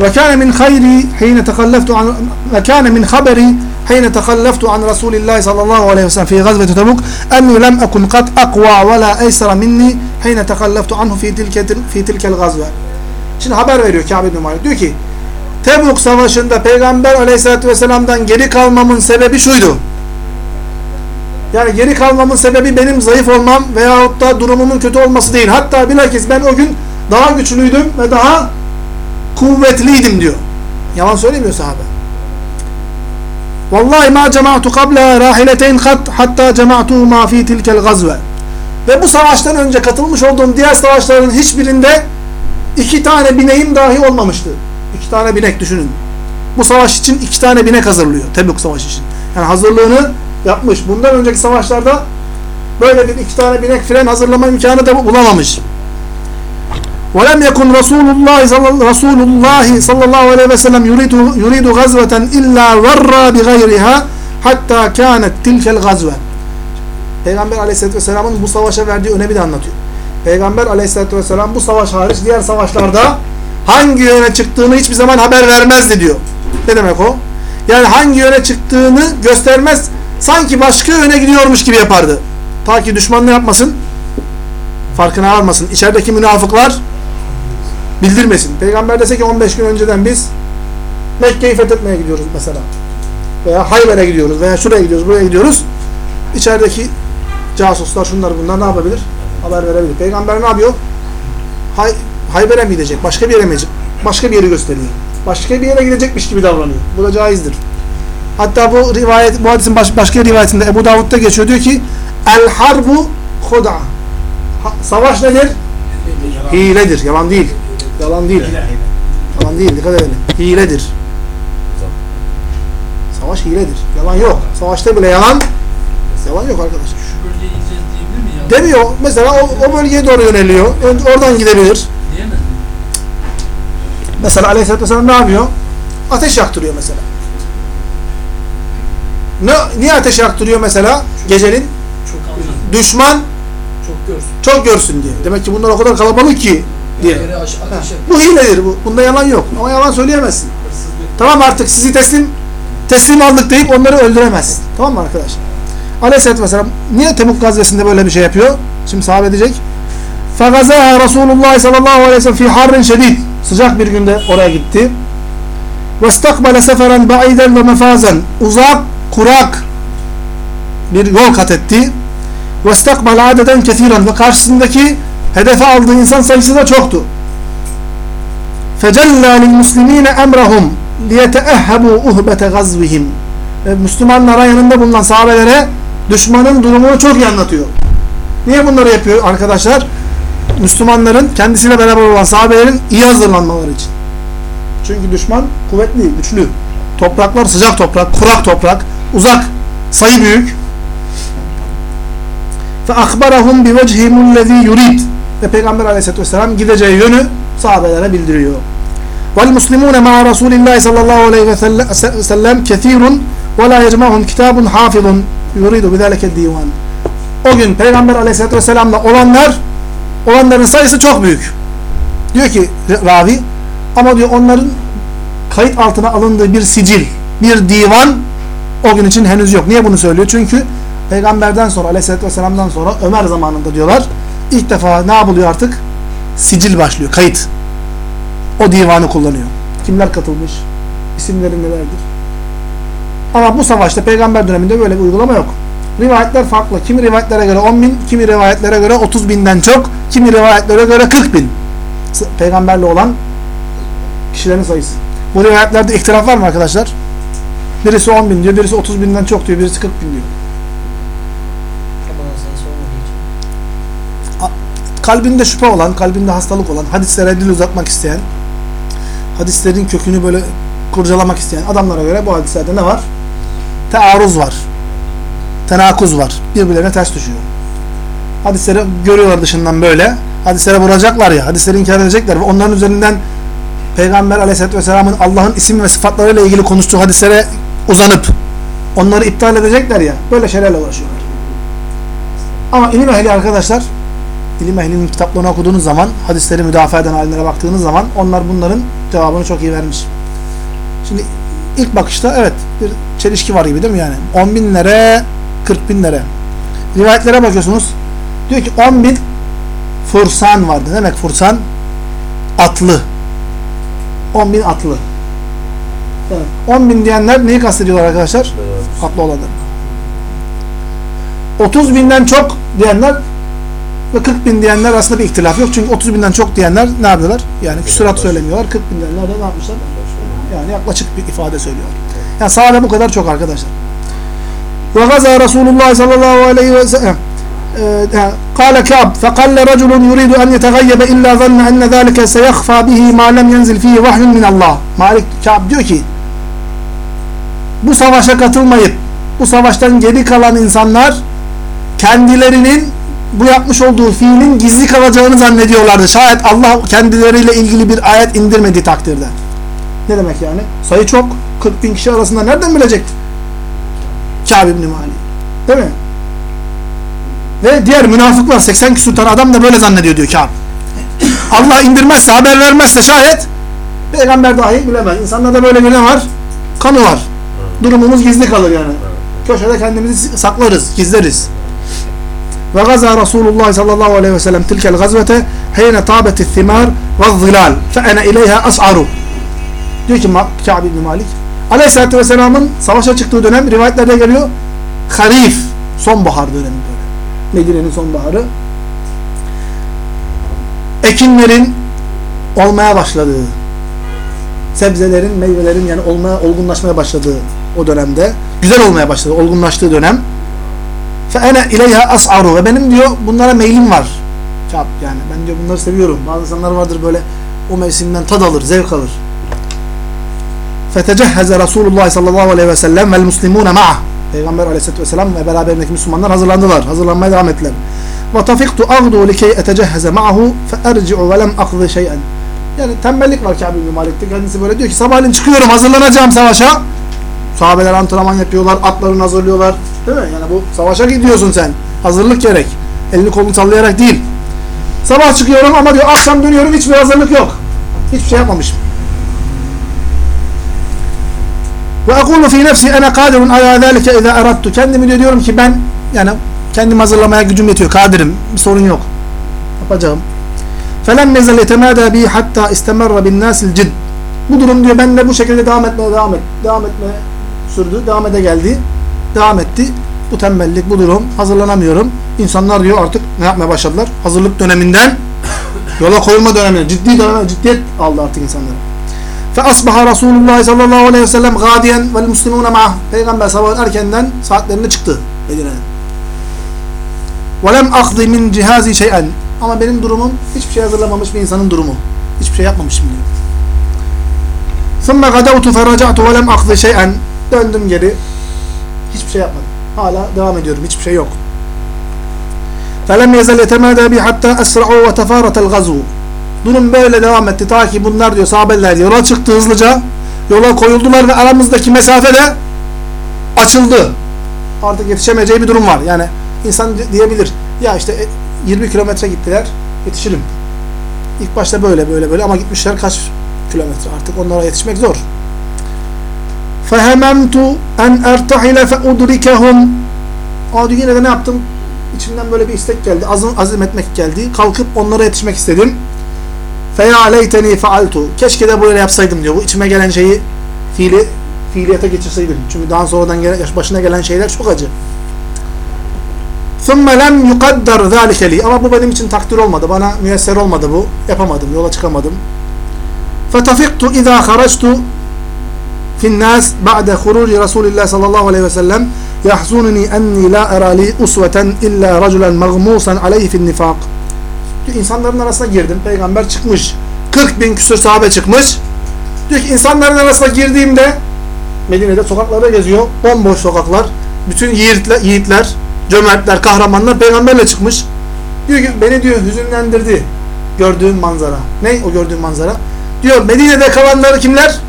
Ve kâne min hayri hine tekalleftu an ve kâne hine tekalleftu an Resulillah sallallahu aleyhi ve sellem fi gazveti Tebuk enni lem ekun kat akva ve la eysara minni hine tekalleftu anhu fi tilke fi tilkel gazve. Şimdi haber veriyor Kâb ibn Malik. Diyor ki Tebuk Savaşı'nda Peygamber aleyhissalatü vesselam'dan geri kalmamın sebebi şuydu. Yani geri kalmamın sebebi benim zayıf olmam veyahut da durumumun kötü olması değil. Hatta bilakis ben o gün daha güçlüydüm ve daha kuvvetliydim diyor. Yalan söylemiyor sahabe. Vallahi ma cemaatu qabla rahileteyn kat hatta cemaatuhuma fi tilkel gazve. Ve bu savaştan önce katılmış olduğum diğer savaşların hiçbirinde iki tane bineğim dahi olmamıştı. İki tane binek düşünün. Bu savaş için iki tane binek hazırlıyor. Tebük savaşı için. Yani hazırlığını yapmış. Bundan önceki savaşlarda böyle bir iki tane binek fren hazırlama imkanı da bulamamış. وَلَمْ يَكُنْ رَسُولُ اللّٰهِ رَسُولُ اللّٰهِ sallallahu aleyhi ve sellem yuridu, yuridu gazveten illa verra bi gayriha hatta kânet tilkel gazve. Peygamber aleyhissalatü vesselamın bu savaşa verdiği önemi de anlatıyor. Peygamber aleyhissalatü vesselam bu savaş hariç diğer savaşlarda hangi yöne çıktığını hiçbir zaman haber vermezdi diyor. Ne demek o? Yani hangi yöne çıktığını göstermez, sanki başka yöne gidiyormuş gibi yapardı. Ta ki düşman ne yapmasın? Farkına varmasın. İçerideki münafıklar bildirmesin. Peygamber dese ki 15 gün önceden biz Mekke'yi fethetmeye gidiyoruz mesela. Veya Hayber'e gidiyoruz veya şuraya gidiyoruz, buraya gidiyoruz. İçerideki casuslar şunlar bunlar ne yapabilir? Haber verebilir. Peygamber ne yapıyor? Hay Hayber'e mi gidecek? Başka bir yere mi gidecek? Başka bir yeri gösteriyor. Başka bir yere gidecekmiş gibi davranıyor. Bu da caizdir. Hatta bu rivayet, bu hadisin baş, başka rivayetinde Ebu Davud'da geçiyor. Diyor ki El harbu huda. Ha, savaş nedir? Hiledir. Yalan değil. Yalan değil. Yalan değil. Dikkat edelim. Hiledir. Savaş hiledir. Yalan yok. Savaşta bile yalan yalan yok arkadaşlar. Şu bölgeye gideceğiz diyebilir mi? Demiyor. Mesela o, o bölgeye doğru yöneliyor. Ön- Oradan gidebilir. Diyemez mi? Mesela Aleyhisselatü Vesselam ne yapıyor? Ateş yaktırıyor mesela. Ne, niye ateş yaktırıyor mesela gecenin? Çok. Düşman Çok görsün. çok görsün diye. Demek ki bunlar o kadar kalabalık ki diye. Yere aş- Ha, ateş et. Bu hiledir bu. Bunda yalan yok. Ama yalan söyleyemezsin. Tamam artık sizi teslim teslim aldık deyip onları öldüremezsin. Tamam mı arkadaşlar? Aleyhisselatü Vesselam niye Tebuk gazvesinde böyle bir şey yapıyor? Şimdi sahabe edecek. فَغَزَاهَا Resulullah sallallahu aleyhi ve sellem fi harrin şedid. Sıcak bir günde oraya gitti. وَاسْتَقْبَلَ سَفَرًا بَعِيدًا وَمَفَازًا Uzak, kurak bir yol kat etti. وَاسْتَقْبَلَ عَدَدًا كَثِيرًا Ve karşısındaki hedefe aldığı insan sayısı da çoktu. فَجَلَّا لِلْمُسْلِم۪ينَ اَمْرَهُمْ لِيَتَأَهَّبُوا اُهْبَةَ غَزْوِهِمْ Ve Müslümanlara yanında bulunan sahabelere düşmanın durumunu çok iyi anlatıyor. Niye bunları yapıyor arkadaşlar? Müslümanların kendisiyle beraber olan sahabelerin iyi hazırlanmaları için. Çünkü düşman kuvvetli, güçlü. Topraklar sıcak toprak, kurak toprak, uzak, sayı büyük. فَاَخْبَرَهُمْ بِوَجْهِمُ الَّذ۪ي يُرِيدُ ve Peygamber aleyhisselatü vesselam gideceği yönü sahabelere bildiriyor. Vel muslimune ma'a Resulillahi sallallahu aleyhi ve sellem kethirun ve la yecma'hum kitabun hafizun yuridu bideleke. O gün Peygamber aleyhisselatü vesselamla olanlar olanların sayısı çok büyük. Diyor ki ravi ama diyor onların kayıt altına alındığı bir sicil, bir divan o gün için henüz yok. Niye bunu söylüyor? Çünkü peygamberden sonra aleyhissalatü vesselam'dan sonra Ömer zamanında diyorlar ilk defa ne yapılıyor artık? Sicil başlıyor, kayıt. O divanı kullanıyor. Kimler katılmış? İsimleri nelerdir? Ama bu savaşta peygamber döneminde böyle bir uygulama yok. Rivayetler farklı. Kimi rivayetlere göre 10 bin, kimi rivayetlere göre 30 binden çok, kimi rivayetlere göre 40 bin. Peygamberle olan kişilerin sayısı. Bu rivayetlerde ihtilaf var mı arkadaşlar? Birisi 10 bin diyor, birisi 30 binden çok diyor, birisi 40 bin diyor. Kalbinde şüphe olan, kalbinde hastalık olan, hadislere dil uzatmak isteyen, hadislerin kökünü böyle kurcalamak isteyen adamlara göre bu hadislerde ne var? Tearruz var. Tenakuz var. Birbirlerine ters düşüyor. Hadisleri görüyorlar dışından böyle. Hadislere vuracaklar ya, hadisleri inkar edecekler ve onların üzerinden Peygamber aleyhissalatü vesselamın Allah'ın isim ve sıfatlarıyla ilgili konuştuğu hadislere uzanıp onları iptal edecekler ya, böyle şeylerle uğraşıyorlar. Ama ilim ehli arkadaşlar, ilim ehlinin kitaplarını okuduğunuz zaman, hadisleri müdafaa eden alimlere baktığınız zaman onlar bunların cevabını çok iyi vermiş. Şimdi ilk bakışta evet bir çelişki var gibi değil mi yani? 10 binlere, 40 binlere. Rivayetlere bakıyorsunuz. Diyor ki 10 bin fursan vardı. Ne demek fursan? Atlı. 10 bin atlı. Evet. 10 bin diyenler neyi kastediyorlar arkadaşlar? Atlı olanlar. 30 binden çok diyenler ve 40 bin diyenler arasında bir ihtilaf yok. Çünkü 30 binden çok diyenler ne yapıyorlar? Yani küsurat söylemiyorlar. 40 bin diyenler de ne yapmışlar? Yani yaklaşık bir ifade söylüyorlar. Yani sahabe bu kadar çok arkadaşlar. Ve gaza Resulullah sallallahu aleyhi ve sellem قال كعب فقال رجل يريد أن يتغيب إلا ظن أن ذلك سيخفى به ما لم ينزل فيه وحي من الله Malik Ka'b diyor ki bu savaşa katılmayıp bu savaştan geri kalan insanlar kendilerinin bu yapmış olduğu fiilin gizli kalacağını zannediyorlardı. Şayet Allah kendileriyle ilgili bir ayet indirmediği takdirde. Ne demek yani? Sayı çok. 40 bin kişi arasında nereden bilecek? Kâb ibn Malik. Değil mi? Ve diğer münafıklar 80 küsur tane adam da böyle zannediyor diyor Kâb. Allah indirmezse, haber vermezse şayet peygamber dahi bilemez. İnsanlarda böyle bir ne var? Kanı var. Durumumuz gizli kalır yani. Köşede kendimizi saklarız, gizleriz. Ve gaza Resulullah sallallahu aleyhi ve sellem tilkel gazvete heyne tabeti thimar ve zilal fe ene ileyha as'aru diyor ki Ka'b ibn Malik Aleyhisselatü Vesselam'ın savaşa çıktığı dönem rivayetlerde geliyor harif sonbahar dönemi böyle. Medine'nin sonbaharı ekinlerin olmaya başladığı sebzelerin, meyvelerin yani olmaya, olgunlaşmaya başladığı o dönemde güzel olmaya başladı, olgunlaştığı dönem fe ene ileyha as'aru ve benim diyor bunlara meylim var. Kâb yani ben diyor bunları seviyorum. Bazı insanlar vardır böyle o mevsimden tad alır, zevk alır. Fetecehheze Resulullah sallallahu aleyhi ve sellem vel muslimune. Peygamber aleyhisselatü vesselam ve beraberindeki Müslümanlar hazırlandılar. Hazırlanmaya devam ettiler. Ve tafiktu agdu likey etecehheze ma'ahu fe erci'u ve lem akzi şey'en. Yani tembellik var Kâb ibn Malik'te. Kendisi böyle diyor ki sabahleyin çıkıyorum hazırlanacağım savaşa. Sahabeler antrenman yapıyorlar, atlarını hazırlıyorlar. Değil mi? Yani bu savaşa gidiyorsun sen. Hazırlık gerek. Elini kolunu sallayarak değil. Sabah çıkıyorum ama diyor akşam dönüyorum hiçbir hazırlık yok. Hiçbir şey yapmamışım. Ve ekulu fi nefsi ene kadirun ala zalike iza erattu. Kendimi diyor diyorum ki ben yani kendimi hazırlamaya gücüm yetiyor. Kadirim. Bir sorun yok. Yapacağım. Felem yezal yetemada bi hatta istemerra bin nasil cid. Bu durum diyor benimle bu şekilde devam etmeye devam et. Devam etmeye sürdü. Devam ede geldi. Devam etti. Bu tembellik, bu durum. Hazırlanamıyorum. İnsanlar diyor artık ne yapmaya başladılar? Hazırlık döneminden yola koyulma dönemine, ciddi döneme, ciddiyet aldı artık insanlar. Fe asbaha Resulullah sallallahu aleyhi ve sellem gadiyen vel muslimune ma'ah. Peygamber sabahın erkenden saatlerinde çıktı Medine'den. Ve lem akdi min cihazi şey'en. Ama benim durumum hiçbir şey hazırlamamış bir insanın durumu. Hiçbir şey yapmamışım diyor. ثُمَّ غَدَوْتُ فَرَجَعْتُ وَلَمْ أَقْضِ شَيْئًا Döndüm geri. Hiçbir şey yapmadım. Hala devam ediyorum. Hiçbir şey yok. فَلَمْ يَزَلْ يَتَمَادَى بِي حَتَّى أَسْرَعُوا وَتَفَارَتَ الْغَزُوُ Durum böyle devam etti. Ta ki bunlar diyor sahabeler yola çıktı hızlıca. Yola koyuldular ve aramızdaki mesafe de açıldı. Artık yetişemeyeceği bir durum var. Yani insan di- diyebilir. Ya işte e, 20 kilometre gittiler. Yetişirim. İlk başta böyle böyle böyle ama gitmişler kaç kilometre. Artık onlara yetişmek zor. فَهَمَمْتُ اَنْ اَرْتَحِلَ فَاُدْرِكَهُمْ Aa diyor yine de ne yaptım? İçimden böyle bir istek geldi. Azim, azim etmek geldi. Kalkıp onlara yetişmek istedim. Feya leyteni faaltu. Keşke de böyle yapsaydım diyor. Bu içime gelen şeyi fiili fiiliyete geçirseydim. Çünkü daha sonradan gelen, başına gelen şeyler çok acı. ثُمَّ لَمْ يُقَدَّرْ ذَٰلِكَ لِي Ama bu benim için takdir olmadı. Bana müyesser olmadı bu. Yapamadım. Yola çıkamadım. فَتَفِقْتُ اِذَا خَرَجْتُ finnas ba'de huruci Resulillah sallallahu aleyhi ve sellem yahzununi enni la era usveten illa raculen mağmusan aleyhi fin nifak. İnsanların arasına girdim. Peygamber çıkmış. 40 bin küsur sahabe çıkmış. Diyor ki insanların arasına girdiğimde Medine'de sokaklarda geziyor. Bomboş sokaklar. Bütün yiğitler, yiğitler cömertler, kahramanlar peygamberle çıkmış. Diyor ki beni diyor hüzünlendirdi gördüğüm manzara. Ne o gördüğüm manzara? Diyor Medine'de kalanları kimler?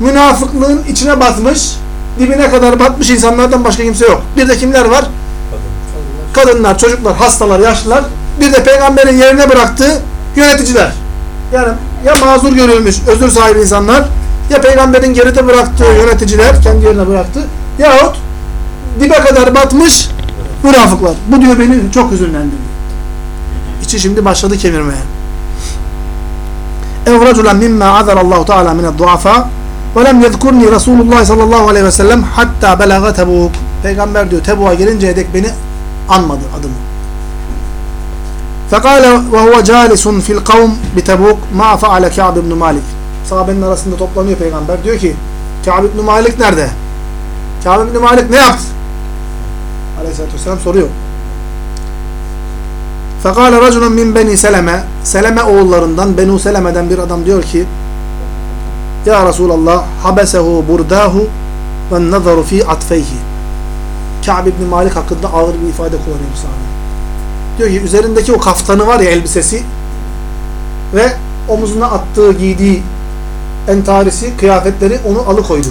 Münafıklığın içine batmış, dibine kadar batmış insanlardan başka kimse yok. Bir de kimler var? Kadınlar, çocuklar, hastalar, yaşlılar. Bir de peygamberin yerine bıraktığı yöneticiler. Yani ya mazur görülmüş, özür sahibi insanlar, ya peygamberin geride bıraktığı yöneticiler, kendi yerine bıraktı, yahut dibe kadar batmış münafıklar. Bu diyor beni çok hüzünlendirdi. İçi şimdi başladı kemirmeye. اَوْ رَجُلًا مِمَّا عَذَرَ اللّٰهُ تَعَالَى مِنَ الضُّعَفَاءِ وَلَمْ يَذْكُرْنِي رَسُولُ اللّٰهِ sallallahu aleyhi ve sellem hatta belaga Tebuk. Peygamber diyor Tebuk'a gelinceye dek beni anmadı adımı. فَقَالَ وَهُوَ جَالِسٌ فِي الْقَوْمِ بِتَبُوكِ مَا فَعَلَ كَعْبِ بْنُ مَالِكِ Sahabenin arasında toplanıyor peygamber. Diyor ki Ka'b ibn Malik nerede? Ka'b ibn Malik ne yaptı? Aleyhisselatü Vesselam soruyor. فَقَالَ رَجُلٌ مِنْ بَنِي Seleme Seleme oğullarından Benu Seleme'den bir adam diyor ki ya Resulallah habesehu burdahu ve nazaru fi atfeyhi Ka'b ibn Malik hakkında ağır bir ifade kullanıyor sahabe. Diyor ki üzerindeki o kaftanı var ya elbisesi ve omuzuna attığı giydiği entarisi, kıyafetleri onu alıkoydu.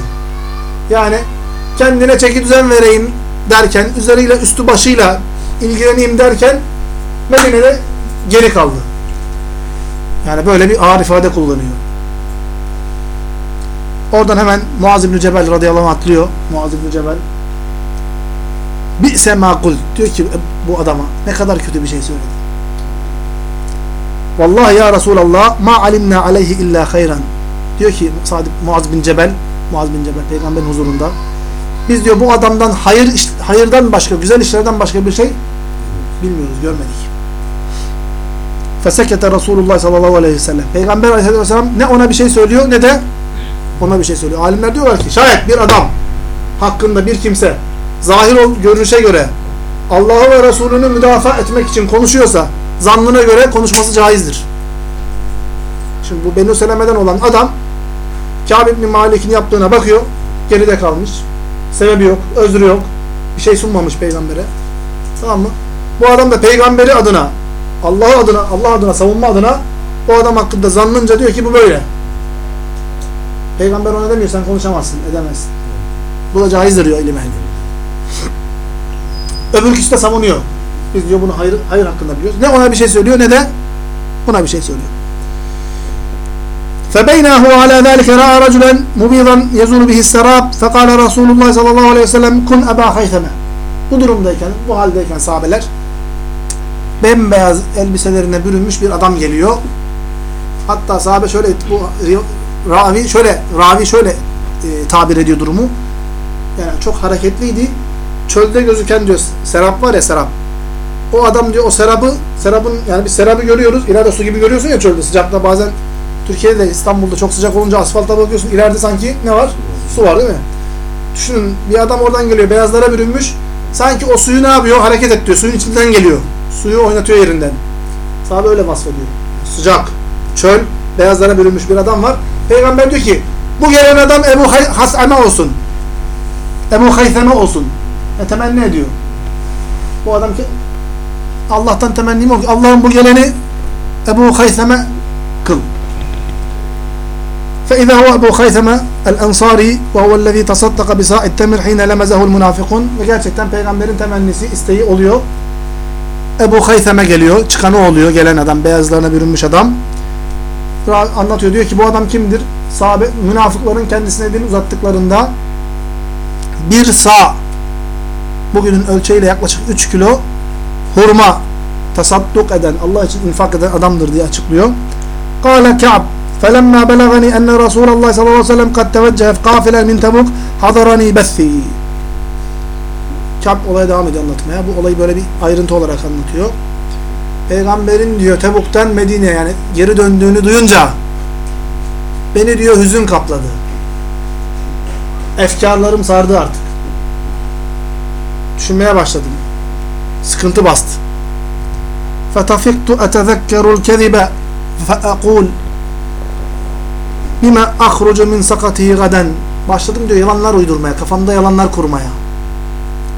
Yani kendine çeki düzen vereyim derken, üzeriyle üstü başıyla ilgileneyim derken Medine'de geri kaldı. Yani böyle bir ağır ifade kullanıyor. Oradan hemen Muaz İbni Cebel radıyallahu anh atlıyor. Muaz İbni Cebel Bi'se ma kul diyor ki bu adama ne kadar kötü bir şey söyledi. Vallahi ya Resulallah ma alimna aleyhi illa hayran. Diyor ki Muaz bin Cebel, Muaz bin Cebel peygamberin huzurunda biz diyor bu adamdan hayır iş- hayırdan başka, güzel işlerden başka bir şey bilmiyoruz, görmedik. Fesekete Resulullah sallallahu aleyhi ve sellem. Peygamber aleyhisselam ne ona bir şey söylüyor ne de ona bir şey söylüyor. Alimler diyorlar ki şayet bir adam hakkında bir kimse zahir görünüşe göre Allah'ı ve Resulünü müdafaa etmek için konuşuyorsa zannına göre konuşması caizdir. Şimdi bu Benu Seleme'den olan adam Kâb ibn Malik'in yaptığına bakıyor. Geride kalmış. Sebebi yok. Özrü yok. Bir şey sunmamış peygambere. Tamam mı? Bu adam da peygamberi adına Allah adına Allah adına savunma adına o adam hakkında zannınca diyor ki bu böyle. Peygamber ona demiyor sen konuşamazsın, edemezsin. Bu da caizdir diyor ilim ehli. Öbür kişi de savunuyor. Biz diyor bunu hayır, hayır hakkında biliyoruz. Ne ona bir şey söylüyor ne de buna bir şey söylüyor. فبينه على ذلك رأى رجلا مبيضا يزول به السراب فقال رسول الله صلى الله عليه وسلم كن أبا خيثمة bu durumdayken, bu haldeyken sahabeler bembeyaz elbiselerine bürünmüş bir adam geliyor. Hatta sahabe şöyle bu ravi şöyle ravi şöyle e, tabir ediyor durumu. Yani çok hareketliydi. Çölde gözüken diyor serap var ya serap. O adam diyor o serabı serabın yani bir serabı görüyoruz. İleride su gibi görüyorsun ya çölde sıcakta bazen Türkiye'de de İstanbul'da çok sıcak olunca asfalta bakıyorsun. ileride sanki ne var? Su var değil mi? Düşünün bir adam oradan geliyor beyazlara bürünmüş. Sanki o suyu ne yapıyor? Hareket et diyor. Suyun içinden geliyor. Suyu oynatıyor yerinden. Sahabe öyle vasfediyor. Sıcak, çöl, beyazlara bürünmüş bir adam var. Peygamber diyor ki bu gelen adam Ebu Hay Hasame olsun. Ebu Haytheme olsun. E, temenni ediyor. Bu adam ki Allah'tan temennim o ki Allah'ın bu geleni Ebu Haytheme kıl. فإذا هو أبو خيثمة الأنصاري وهو الذي تصدق بصاع التمر حين لمزه المنافقون ve gerçekten peygamberin temennisi isteği oluyor. Ebu Haytheme geliyor. Çıkanı oluyor. Gelen adam. Beyazlarına bürünmüş adam. Anlatıyor. Diyor ki bu adam kimdir? Sahabe, münafıkların kendisine elini uzattıklarında bir sağ bugünün ölçeğiyle yaklaşık 3 kilo hurma tasadduk eden, Allah için infak eden adamdır diye açıklıyor. Kale Ka'b فَلَمَّا بَلَغَنِي أَنَّ رَسُولَ اللّٰهِ صَلَّى اللّٰهُ سَلَّمْ قَدْ تَوَجَّهَ قَافِلًا مِنْ تَبُكْ حَضَرَنِي بَثِّي Ka'b olaya devam ediyor anlatmaya. Bu olayı böyle bir ayrıntı olarak anlatıyor. Peygamberin diyor Tebuk'tan Medine'ye yani geri döndüğünü duyunca beni diyor hüzün kapladı. Efkarlarım sardı artık. Düşünmeye başladım. Sıkıntı bastı. فَتَفِقْتُ أَتَذَكَّرُ الْكَذِبَ فَأَقُولُ bime ahrucu min sakatihi gaden başladım diyor yalanlar uydurmaya kafamda yalanlar kurmaya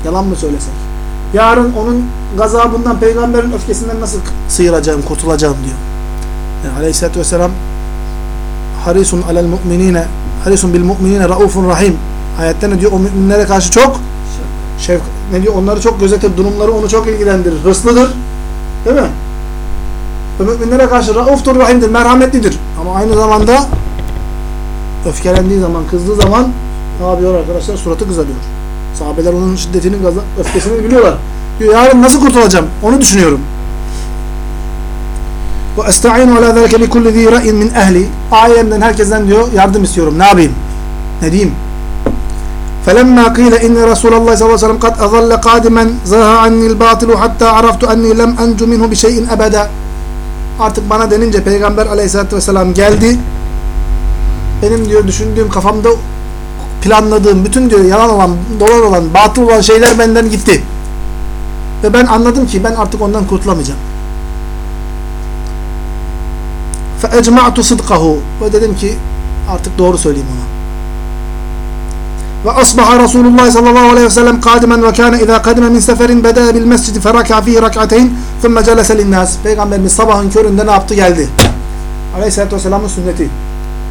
yalan mı söylesek yarın onun gazabından peygamberin öfkesinden nasıl sıyıracağım kurtulacağım diyor. Yani aleyhissalatü vesselam harisun alel mu'minine harisun bil mu'minine raufun rahim. Ayette ne diyor? O müminlere karşı çok şevk, ne diyor? Onları çok gözetir durumları onu çok ilgilendirir. Hırslıdır değil mi? Ve müminlere karşı rauftur rahimdir merhametlidir. Ama aynı zamanda öfkelendiği zaman, kızdığı zaman ne yapıyor arkadaşlar? Suratı kızarıyor. Sahabeler onun şiddetini, öfkesini biliyorlar. Diyor yarın nasıl kurtulacağım? Onu düşünüyorum. Ve esta'inu ala zalike bi kulli zi ra'in min ehli. Ailemden herkesten diyor yardım istiyorum. Ne yapayım? Ne diyeyim? فلما قيل إن رسول الله صلى الله عليه وسلم قد أظل قادما زها عني الباطل حتى عرفت أني لم أنجو منه بشيء أبدا Artık bana denince Peygamber aleyhissalatü vesselam geldi benim diyor düşündüğüm kafamda planladığım bütün diyor yalan olan, dolan olan, batıl olan şeyler benden gitti. Ve ben anladım ki ben artık ondan kurtulamayacağım. فَاَجْمَعْتُ صِدْقَهُ Ve dedim ki artık doğru söyleyeyim ona. Ve asbaha Resulullah sallallahu aleyhi ve sellem kadimen ve kâne izâ kadime min seferin bedâ bil mescidi feraka fîhî rak'ateyn thumme celese linnâs. Peygamberimiz sabahın köründe ne yaptı geldi. Aleyhisselatü vesselamın sünneti.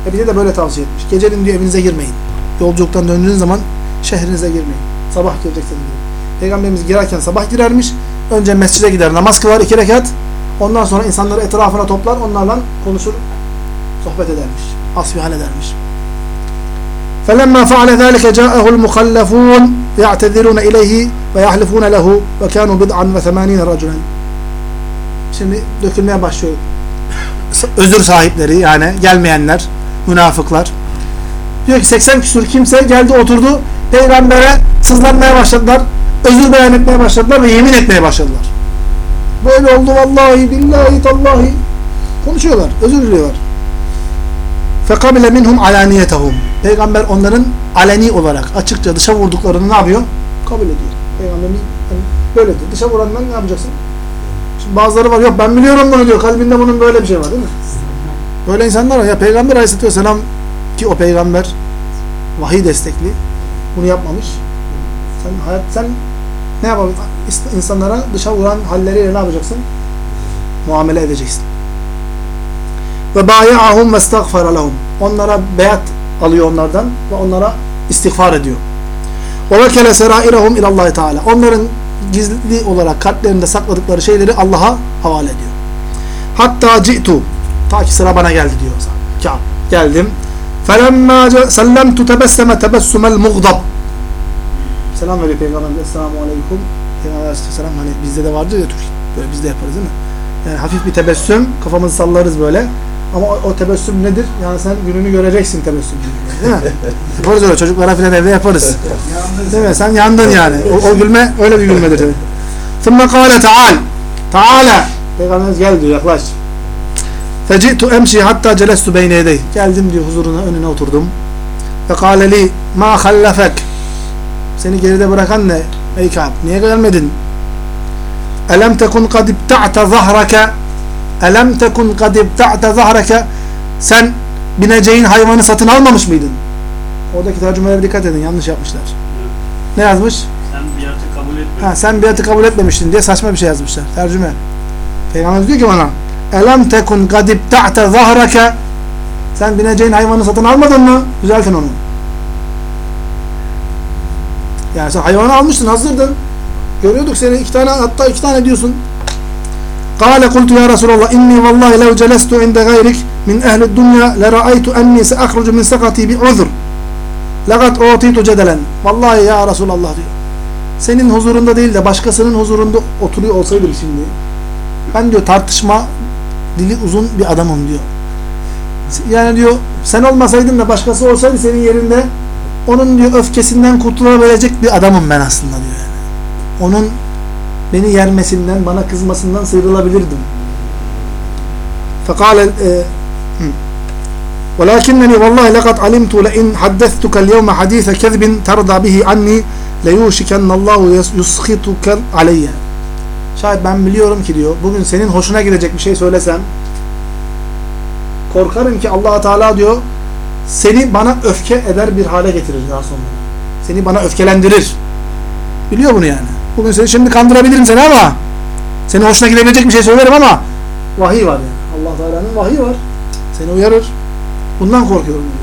Ve bize de böyle tavsiye etmiş. Gecenin diyor evinize girmeyin. Yolculuktan döndüğünüz zaman şehrinize girmeyin. Sabah gireceksiniz diyor. Peygamberimiz girerken sabah girermiş. Önce mescide gider namaz kılar iki rekat. Ondan sonra insanları etrafına toplar. Onlarla konuşur, sohbet edermiş. Asbihal edermiş. فَلَمَّا فَعَلَ ذَٰلِكَ جَاءَهُ الْمُخَلَّفُونَ يَعْتَذِرُونَ إِلَيْهِ وَيَحْلِفُونَ لَهُ وَكَانُوا بِضْعًا وَثَمَانِينَ رَجُلًا Şimdi dökülmeye başlıyor. Özür sahipleri yani gelmeyenler, münafıklar. Diyor ki 80 küsur kimse geldi oturdu. Peygamber'e sızlanmaya başladılar. Özür beyan etmeye başladılar ve yemin etmeye başladılar. Böyle oldu vallahi billahi tallahi. Konuşuyorlar, özür diliyorlar. فَقَبِلَ مِنْهُمْ عَلَانِيَتَهُمْ Peygamber onların aleni olarak açıkça dışa vurduklarını ne yapıyor? Kabul ediyor. Peygamberimiz yani böyle diyor. Dışa vurandan ne yapacaksın? Şimdi bazıları var yok ben biliyorum bunu diyor. Kalbinde bunun böyle bir şey var değil mi? Böyle insanlar var. Ya Peygamber Aleyhisselatü Vesselam ki o peygamber vahiy destekli bunu yapmamış. Sen hayat sen ne yapacaksın? İnsanlara dışa vuran halleriyle ne yapacaksın? Muamele edeceksin. Ve baya'ahum ve estagfara lahum. Onlara beyat alıyor onlardan ve onlara istiğfar ediyor. Ve vekele serairahum ilallahi teala. Onların gizli olarak kalplerinde sakladıkları şeyleri Allah'a havale ediyor. Hatta ci'tu. Ta ki sıra bana geldi diyor. Kâb. Geldim. Felemma sellemtu tebesseme tebessumel mugdab Selam veriyor Peygamberimiz. Esselamu aleyküm. Peygamber aleyhisselam hani bizde de vardır ya Türk. Böyle biz de yaparız değil mi? Yani hafif bir tebessüm. Kafamızı sallarız böyle. Ama o, o tebessüm nedir? Yani sen gününü göreceksin tebessüm. Değil mi? yaparız öyle. Çocuklara falan evde yaparız. Değil mi? Sen yandın yani. O, o gülme öyle bir gülmedir tabii. ثُمَّ قَالَ تَعَالَ Teala. Peygamberimiz gel diyor yaklaş. Feci'tu emşi hatta celestu beyne yedey. Geldim diyor huzuruna önüne oturdum. Ve kâle li ma hallefek. Seni geride bırakan ne? Ey Kâb niye gelmedin? Elem tekun kad ibta'te zahrake Elem tekun kad ibta'te zahrake Sen bineceğin hayvanı satın almamış mıydın? Oradaki tercümelere dikkat edin yanlış yapmışlar. Ne yazmış? Sen biatı kabul etmedin. Ha, sen biatı kabul etmemiştin diye saçma bir şey yazmışlar. Tercüme. Peygamber diyor ki bana Elem tekun kad ibta'te zahrake Sen bineceğin hayvanı satın almadın mı? Düzeltin onu. Yani sen hayvanı almıştın, hazırdın. Görüyorduk seni iki tane hatta iki tane diyorsun. Kale kultu ya Resulallah inni vallahi lev celestu inde gayrik min ehli dünya le ra'aytu enni se ahrucu min sakati bi uzur. Lakat utitu cedelen. Vallahi ya Resulallah diyor. Senin huzurunda değil de başkasının huzurunda oturuyor olsaydım şimdi. Ben diyor tartışma dili uzun bir adamım diyor. Yani diyor sen olmasaydın da başkası olsaydı senin yerinde onun diyor öfkesinden kurtulabilecek bir adamım ben aslında diyor yani. Onun beni yermesinden, bana kızmasından sıyrılabilirdim. Fekale ولكنني والله لقد علمت لئن حدثتك اليوم حديث كذب ترضى به عني ليوشكن الله يسخطك علي. Şayet ben biliyorum ki diyor bugün senin hoşuna gidecek bir şey söylesem korkarım ki allah Teala diyor seni bana öfke eder bir hale getirir daha sonra. Seni bana öfkelendirir. Biliyor bunu yani. Bugün seni şimdi kandırabilirim seni ama senin hoşuna gidebilecek bir şey söylerim ama vahiy var yani. allah Teala'nın vahiy var. Seni uyarır. Bundan korkuyorum diyor.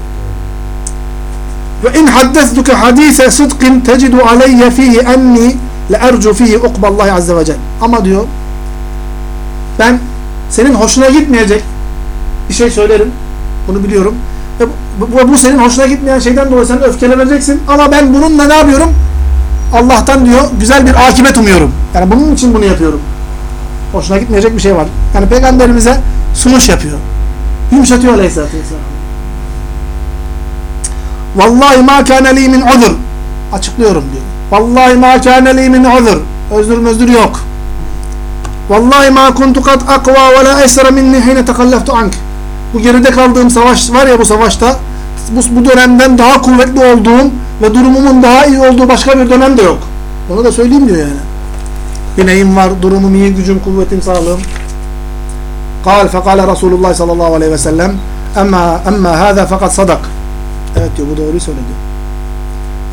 Ve in haddestuke hadise sıdkın tecidu aleyye fihi enni leercu fihi ukballahi azze ve celle. Ama diyor ben senin hoşuna gitmeyecek bir şey söylerim. Bunu biliyorum. Bu, bu, senin hoşuna gitmeyen şeyden dolayı sen öfkeleneceksin. Ama ben bununla ne yapıyorum? Allah'tan diyor güzel bir akibet umuyorum. Yani bunun için bunu yapıyorum. Hoşuna gitmeyecek bir şey var. Yani peygamberimize sunuş yapıyor. Yumuşatıyor aleyhissalatü vesselam. Vallahi ma kâne li min uzur. Açıklıyorum diyor. Vallahi ma kâne li min uzur. Özür özür yok. Vallahi ma kuntu kad akva ve la esra minni hine tekalleftu ank. Bu geride kaldığım savaş var ya bu savaşta bu, bu dönemden daha kuvvetli olduğum ve durumumun daha iyi olduğu başka bir dönem de yok. Onu da söyleyeyim diyor yani. Bineğim var, durumum iyi, gücüm, kuvvetim, sağlığım. Kal fekale Resulullah sallallahu aleyhi ve sellem emma emma hâzâ fakat sadak. Evet diyor bu doğruyu söyledi.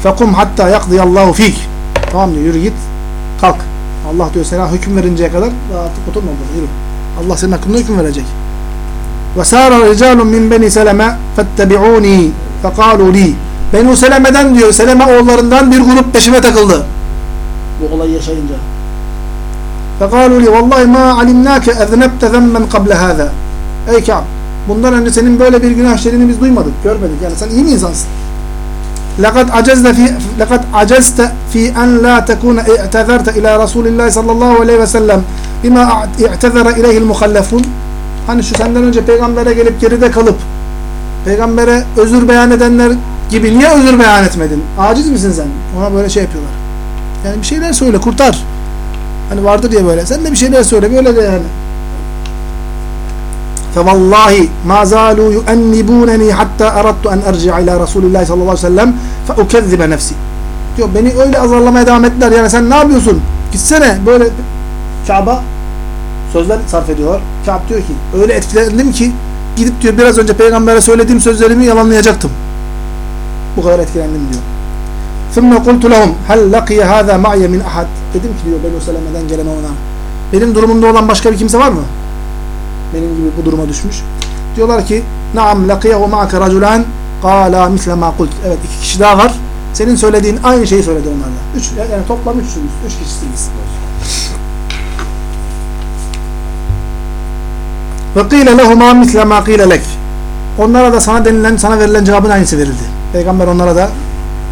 Fekum hatta yakdiyallahu fik. Tamam diyor yürü git. Kalk. Allah diyor sana hüküm verinceye kadar rahat oturma burada yürü. Allah senin hakkında hüküm verecek. Ve sâra ricalun min beni seleme fettebi'ûni fekâlu li. Benu Seleme'den diyor Seleme oğullarından bir grup peşime takıldı. Bu olayı yaşayınca. Fekâlu li vallahi ma alimnâke eznebte zemmen kable hâzâ. Ey Kâb bundan önce senin böyle bir günah işlediğini biz duymadık, görmedik. Yani sen iyi bir insansın. لقد عجزت في لقد عجزت في أن لا تكون اعتذرت إلى رسول الله صلى الله عليه وسلم بما اعتذر إليه المخلفون Hani şu senden önce peygambere gelip geride kalıp peygambere özür beyan edenler gibi niye özür beyan etmedin? Aciz misin sen? Ona böyle şey yapıyorlar. Yani bir şeyler söyle kurtar. Hani vardır diye böyle. Sen de bir şeyler söyle böyle de yani. فوالله ما زالوا يؤنبونني حتى أردت أن أرجع إلى رسول الله صلى الله عليه وسلم فأكذب نفسي diyor beni öyle azarlamaya devam ettiler yani sen ne yapıyorsun gitsene böyle Kabe'a sözler sarf ediyor Kâb diyor ki öyle etkilendim ki gidip diyor biraz önce peygambere söylediğim sözlerimi yalanlayacaktım bu kadar etkilendim diyor ثُمَّ قُلْتُ لَهُمْ هَلْ لَقِيَ هَذَا مَعْيَ مِنْ أَحَدٍ dedim ki diyor Benu Seleme'den gelen ona benim durumumda olan başka bir kimse var mı benim gibi bu duruma düşmüş. Diyorlar ki Naam lakiyehu ma'ake raculan Kala misle ma kult. Evet iki kişi daha var. Senin söylediğin aynı şeyi söyledi onlarla. Üç, yani toplam üçsünüz. Üç kişisiniz. Ve kîle lehumâ misle mâ kîle lek. Onlara da sana denilen, sana verilen cevabın aynısı verildi. Peygamber onlara da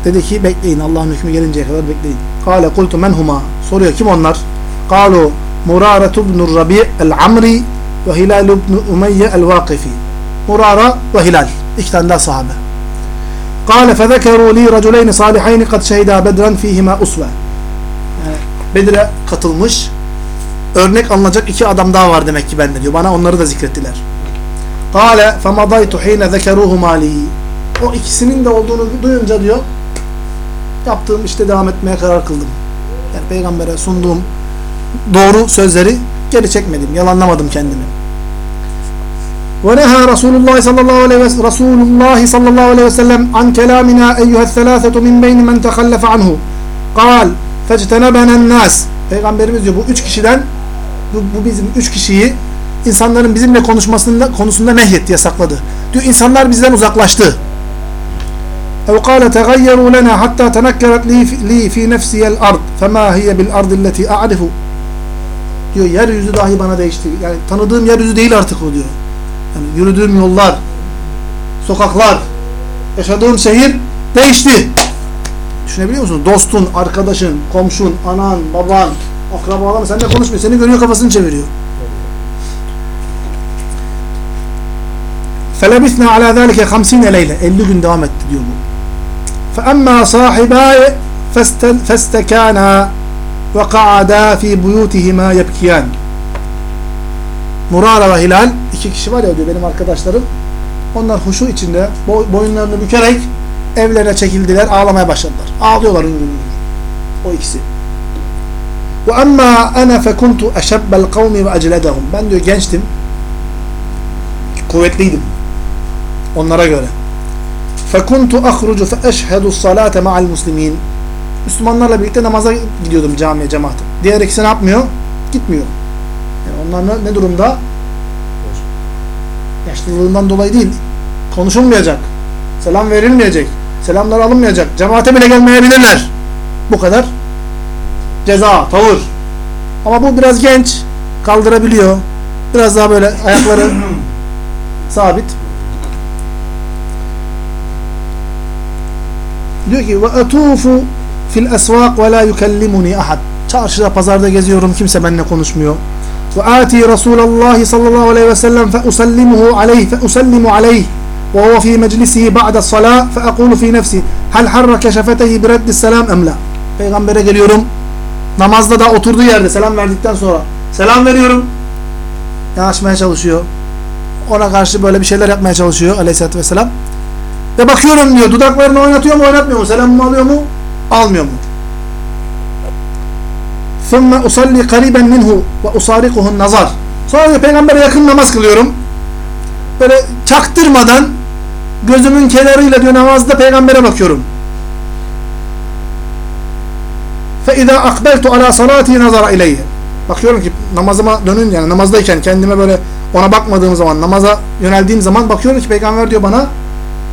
dedi ki bekleyin Allah'ın hükmü gelinceye kadar bekleyin. Kâle kultu men huma. Soruyor kim onlar? Kalu Murara ibn Rabi' el-Amri ve Hilal ibn Umeyye el-Vakifi. Murara ve Hilal. İki tane daha sahabe. Kâle fezekerû li raculeyni salihayni kad şehidâ bedren fîhimâ usve. Bedir'e katılmış, örnek alınacak iki adam daha var demek ki bende diyor. Bana onları da zikrettiler. Kâle femadaytu hîne zekerûhumâ li. O ikisinin de olduğunu duyunca diyor, yaptığım işte devam etmeye karar kıldım. Yani peygambere sunduğum doğru sözleri geri çekmedim, yalanlamadım kendimi. Ve neha Resulullah sallallahu aleyhi ve sellem Resulullah sallallahu aleyhi ve sellem an kelamina eyyuhel thelâthetu min beyni men tehallefe anhu. Kal fectenebenen nas. Peygamberimiz diyor bu üç kişiden bu, bu bizim üç kişiyi insanların bizimle konuşmasında konusunda nehyetti, yasakladı. Diyor insanlar bizden uzaklaştı. أو قال تغيروا لنا حتى تنكرت لي في, لي في نفسي الأرض فما هي بالأرض التي أعرف diyor yeryüzü dahi bana değişti. Yani tanıdığım yeryüzü değil artık o diyor. Yani yürüdüğüm yollar, sokaklar, yaşadığım şehir değişti. Düşünebiliyor musun? Dostun, arkadaşın, komşun, anan, baban, akrabaların seninle konuşmuyor. Seni görüyor kafasını çeviriyor. فَلَبِثْنَا عَلَى ذَٰلِكَ خَمْسِينَ لَيْلَ 50 gün devam etti diyor bu. فَأَمَّا صَاحِبَايَ فَاسْتَكَانَا وَقَعَدَا ف۪ي بُيُوتِهِمَا يَبْكِيَانِ Murara ve Hilal iki kişi var ya diyor benim arkadaşlarım. Onlar huşu içinde boy, boyunlarını bükerek evlerine çekildiler, ağlamaya başladılar. Ağlıyorlar hüngür hüngür. O ikisi. Ve amma ana fekuntu eşebbel kavmi ve ecledehum. Ben diyor gençtim. Kuvvetliydim. Onlara göre. Fekuntu ahrucu fe eşhedü salate ma'al muslimin. Müslümanlarla birlikte namaza gidiyordum camiye, cemaate. Diğer ikisi ne yapmıyor? Gitmiyor. Yani onlar ne, ne durumda? Yaşlılığından dolayı değil. Konuşulmayacak. Selam verilmeyecek. Selamlar alınmayacak. Cemaate bile gelmeyebilirler. Bu kadar. Ceza, tavır. Ama bu biraz genç. Kaldırabiliyor. Biraz daha böyle ayakları sabit. Diyor ki ve etufu fil esvaq ve la yukellimuni ahad. Çarşıda, pazarda geziyorum. Kimse benimle konuşmuyor. Ve ati Resulullah sallallahu aleyhi ve sellem fe usallimuhu aleyh fe usallimu aleyh meclisihi ba'da salah fe ekulu fi nefsi hel harrake şefetehi bi reddis selam em la. Peygambere geliyorum. Namazda da oturduğu yerde selam verdikten sonra selam veriyorum. Yanaşmaya çalışıyor. Ona karşı böyle bir şeyler yapmaya çalışıyor aleyhissalatü vesselam. Ve bakıyorum diyor dudaklarını oynatıyor mu oynatmıyor mu? Selamımı alıyor mu? Almıyor mu? ثُمَّ اُصَلِّ قَرِيبًا مِنْهُ وَاُصَارِقُهُ النَّظَرِ Sonra diyor peygambere yakın namaz kılıyorum. Böyle çaktırmadan gözümün kenarıyla diyor namazda peygambere bakıyorum. فَاِذَا اَقْبَلْتُ عَلَى صَلَاتِي نَظَرَ اِلَيْهِ Bakıyorum ki namazıma dönün yani namazdayken kendime böyle ona bakmadığım zaman namaza yöneldiğim zaman bakıyorum ki peygamber diyor bana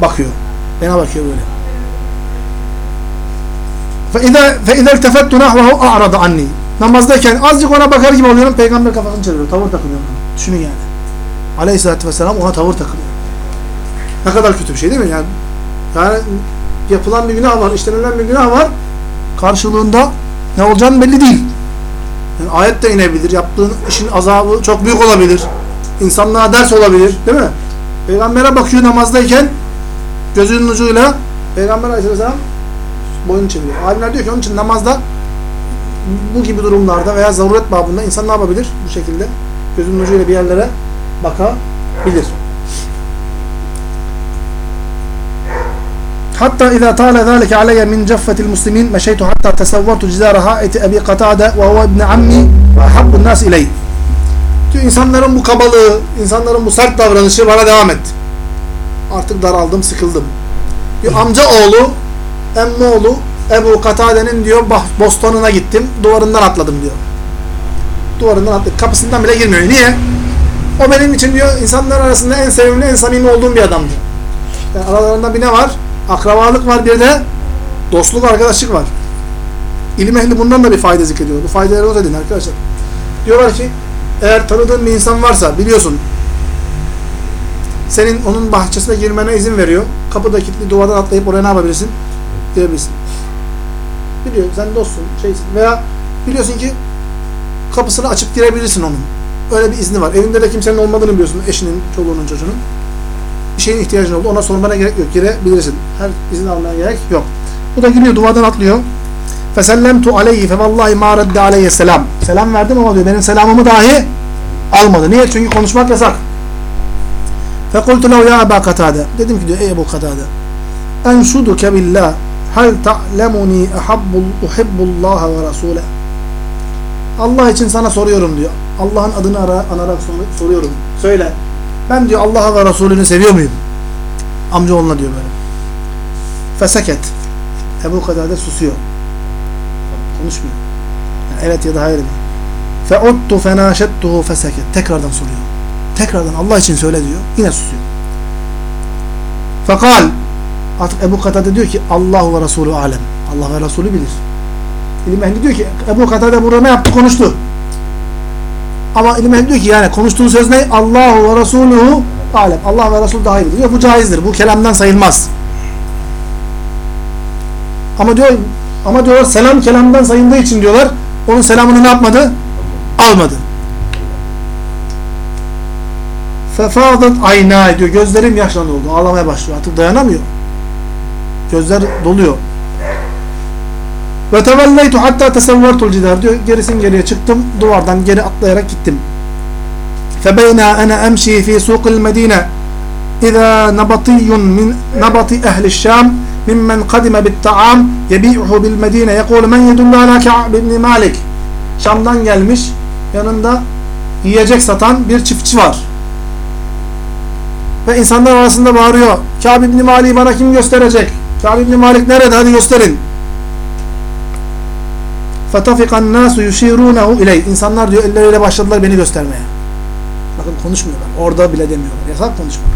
bakıyor. Bana bakıyor böyle. فَاِذَا فَاِذَا الْتَفَتُّ نَحْوَهُ اَعْرَضَ عَنِّي Namazdayken azıcık ona bakar gibi oluyorum. Peygamber kafasını çeviriyor. Tavır takılıyor ona. Düşünün yani. Aleyhisselatü vesselam ona tavır takılıyor. Ne kadar kötü bir şey değil mi? Yani, yani yapılan bir günah var, işlenilen bir günah var. Karşılığında ne olacağını belli değil. Yani ayet de inebilir. Yaptığın işin azabı çok büyük olabilir. İnsanlığa ders olabilir. Değil mi? Peygamber'e bakıyor namazdayken gözünün ucuyla Peygamber aleyhisselam boyun çeviriyor. Alimler diyor ki onun için namazda bu gibi durumlarda veya zaruret babında insan ne yapabilir? Bu şekilde gözünün ucuyla bir yerlere bakabilir. Hatta zâlike aleyye min ceffetil muslimin meşeytu hatta tesavvartu cizâre hâiti ebi katâde ve huve ibni ammi ve ahabbun nâs ileyh. Diyor insanların bu kabalığı, insanların bu sert davranışı bana devam etti. Artık daraldım, sıkıldım. Diyor amca oğlu, emmi oğlu Ebu Katade'nin diyor bostanına gittim, duvarından atladım diyor. Duvarından atladım. Kapısından bile girmiyor. Niye? O benim için diyor insanlar arasında en sevimli, en samimi olduğum bir adamdı. Yani aralarında bir ne var? Akrabalık var bir de Dostluk, arkadaşlık var. İlim ehli bundan da bir fayda zikrediyor. Bu faydaları not edin arkadaşlar. Diyorlar ki eğer tanıdığın bir insan varsa biliyorsun senin onun bahçesine girmene izin veriyor. Kapıda kilitli duvardan atlayıp oraya ne yapabilirsin? Girebilirsin. Biliyor sen dostsun, şeysin. Veya biliyorsun ki kapısını açıp girebilirsin onun. Öyle bir izni var. Evinde de kimsenin olmadığını biliyorsun. Eşinin, çoluğunun, çocuğunun. Bir şeyin ihtiyacın oldu. Ona sormana gerek yok. Girebilirsin. Her izin almaya gerek yok. Bu da giriyor, duvardan atlıyor. Fesellemtu aleyhi fe vallahi ma radde aleyhi selam. Selam verdim ama diyor benim selamımı dahi almadı. Niye? Çünkü konuşmak yasak. Fekultu lehu ya Eba Katade. Dedim ki diyor ey Ebu Katade. Enşuduke billah. Hal ta'lemuni uhibbullaha ve rasule. Allah için sana soruyorum diyor. Allah'ın adını ara, anarak sor- soruyorum. Söyle. Ben diyor Allah'a ve Resulünü seviyor muyum? Amcaoğluna diyor böyle. Feseket. Ebu Katade susuyor. Konuşmuyor. Yani evet ya da hayır. Fe'uttu fenaşettuhu feseket. Tekrardan soruyor. Tekrardan Allah için söyle diyor. Yine susuyor. Fekal artık Ebu Katade diyor ki Allah ve Resulü alem. Allah ve Resulü bilir. İlim ehli diyor ki Ebu Katade burada ne yaptı? Konuştu. Ama ilim ehli diyor ki yani konuştuğu söz ne? Allahu ve Resulühü alem. Allah ve Resul daha iyi. Diyor, bu caizdir. Bu kelamdan sayılmaz. Ama diyor ama diyorlar selam kelamdan sayıldığı için diyorlar onun selamını ne yapmadı? Almadı. Fefadat ayna diyor. Gözlerim yaşla doldu. Ağlamaya başlıyor. Artık dayanamıyor. Gözler doluyor. Ve tevelleytu hatta tesevvertul cidar diyor. Gerisin geriye çıktım. Duvardan geri atlayarak gittim. Febeyna ana emşi fi suqil medine min nabati ehli Şam mimmen kadime bit ta'am yebi'uhu bil medine yekulu men yedullu ala Ka'b ibn Malik Şam'dan gelmiş yanında yiyecek satan bir çiftçi var. Ve insanlar arasında bağırıyor. Kâb ibn Malik'i bana kim gösterecek? Kâb ibn Malik nerede? Hadi gösterin. فَتَفِقَ النَّاسُ يُشِيرُونَهُ اِلَيْهِ İnsanlar diyor elleriyle başladılar beni göstermeye. Bakın konuşmuyorlar. Orada bile demiyorlar. Yasak konuşmak.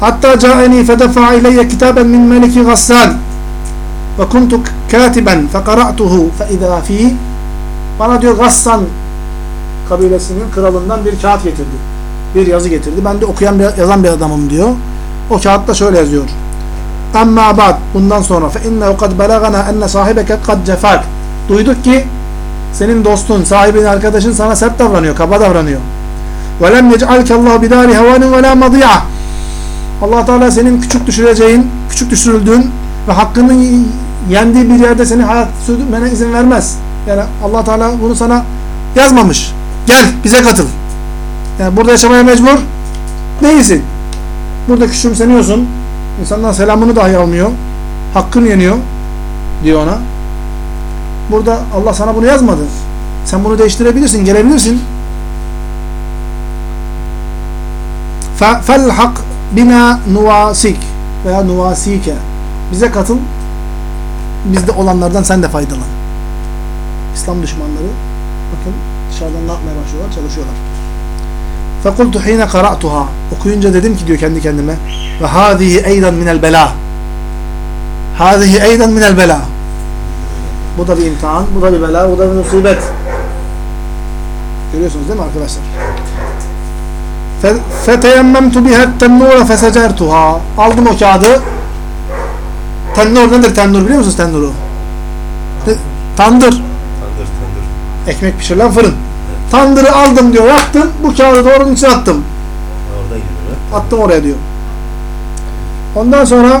Hatta ca'eni fedefa ileyye kitaben min meliki gassan ve kuntu katiben feqara'tuhu fe izâ fî bana diyor Gassan kabilesinin kralından bir kağıt getirdi. Bir yazı getirdi. Ben de okuyan bir, yazan bir adamım diyor. O kağıtta şöyle yazıyor. Amma ba'd bundan sonra fe innehu kad belagana enne sahibeke kad cefak. Duyduk ki senin dostun, sahibin, arkadaşın sana sert davranıyor, kaba davranıyor. Yec'alke Allah bidari hevanin ve la madi'a. Allah Teala senin küçük düşüreceğin, küçük düşürüldüğün ve hakkının yendiği bir yerde seni hayat sürdürmene izin vermez. Yani Allah Teala bunu sana yazmamış. Gel bize katıl. Yani burada yaşamaya mecbur değilsin. Burada küçümseniyorsun. İnsanlar selamını dahi almıyor. Hakkın yeniyor diyor ona. Burada Allah sana bunu yazmadı. Sen bunu değiştirebilirsin, gelebilirsin. فَالْحَقْ bina nuvasik veya nuvasike bize katıl bizde olanlardan sen de faydalan. İslam düşmanları bakın dışarıdan ne yapmaya başlıyorlar? Çalışıyorlar. فَقُلْتُ حِينَ قَرَأْتُهَا Okuyunca dedim ki diyor kendi kendime ve هَذِهِ اَيْضًا مِنَ الْبَلَى هَذِهِ اَيْضًا مِنَ الْبَلَى Bu da bir imtihan, bu da bir bela, bu da bir musibet. Görüyorsunuz değil mi arkadaşlar? فَتَيَمَّمْتُ بِهَا التَّنُّورَ فَسَجَرْتُهَا Aldım o kağıdı. Tennur nedir tennur biliyor musunuz tennuru? Tandır. Tandır tandır. Ekmek pişirilen fırın. Tandırı aldım diyor, yaktım. Bu kağıdı da onun içine attım. Orada gidiyor. Attım oraya diyor. Ondan sonra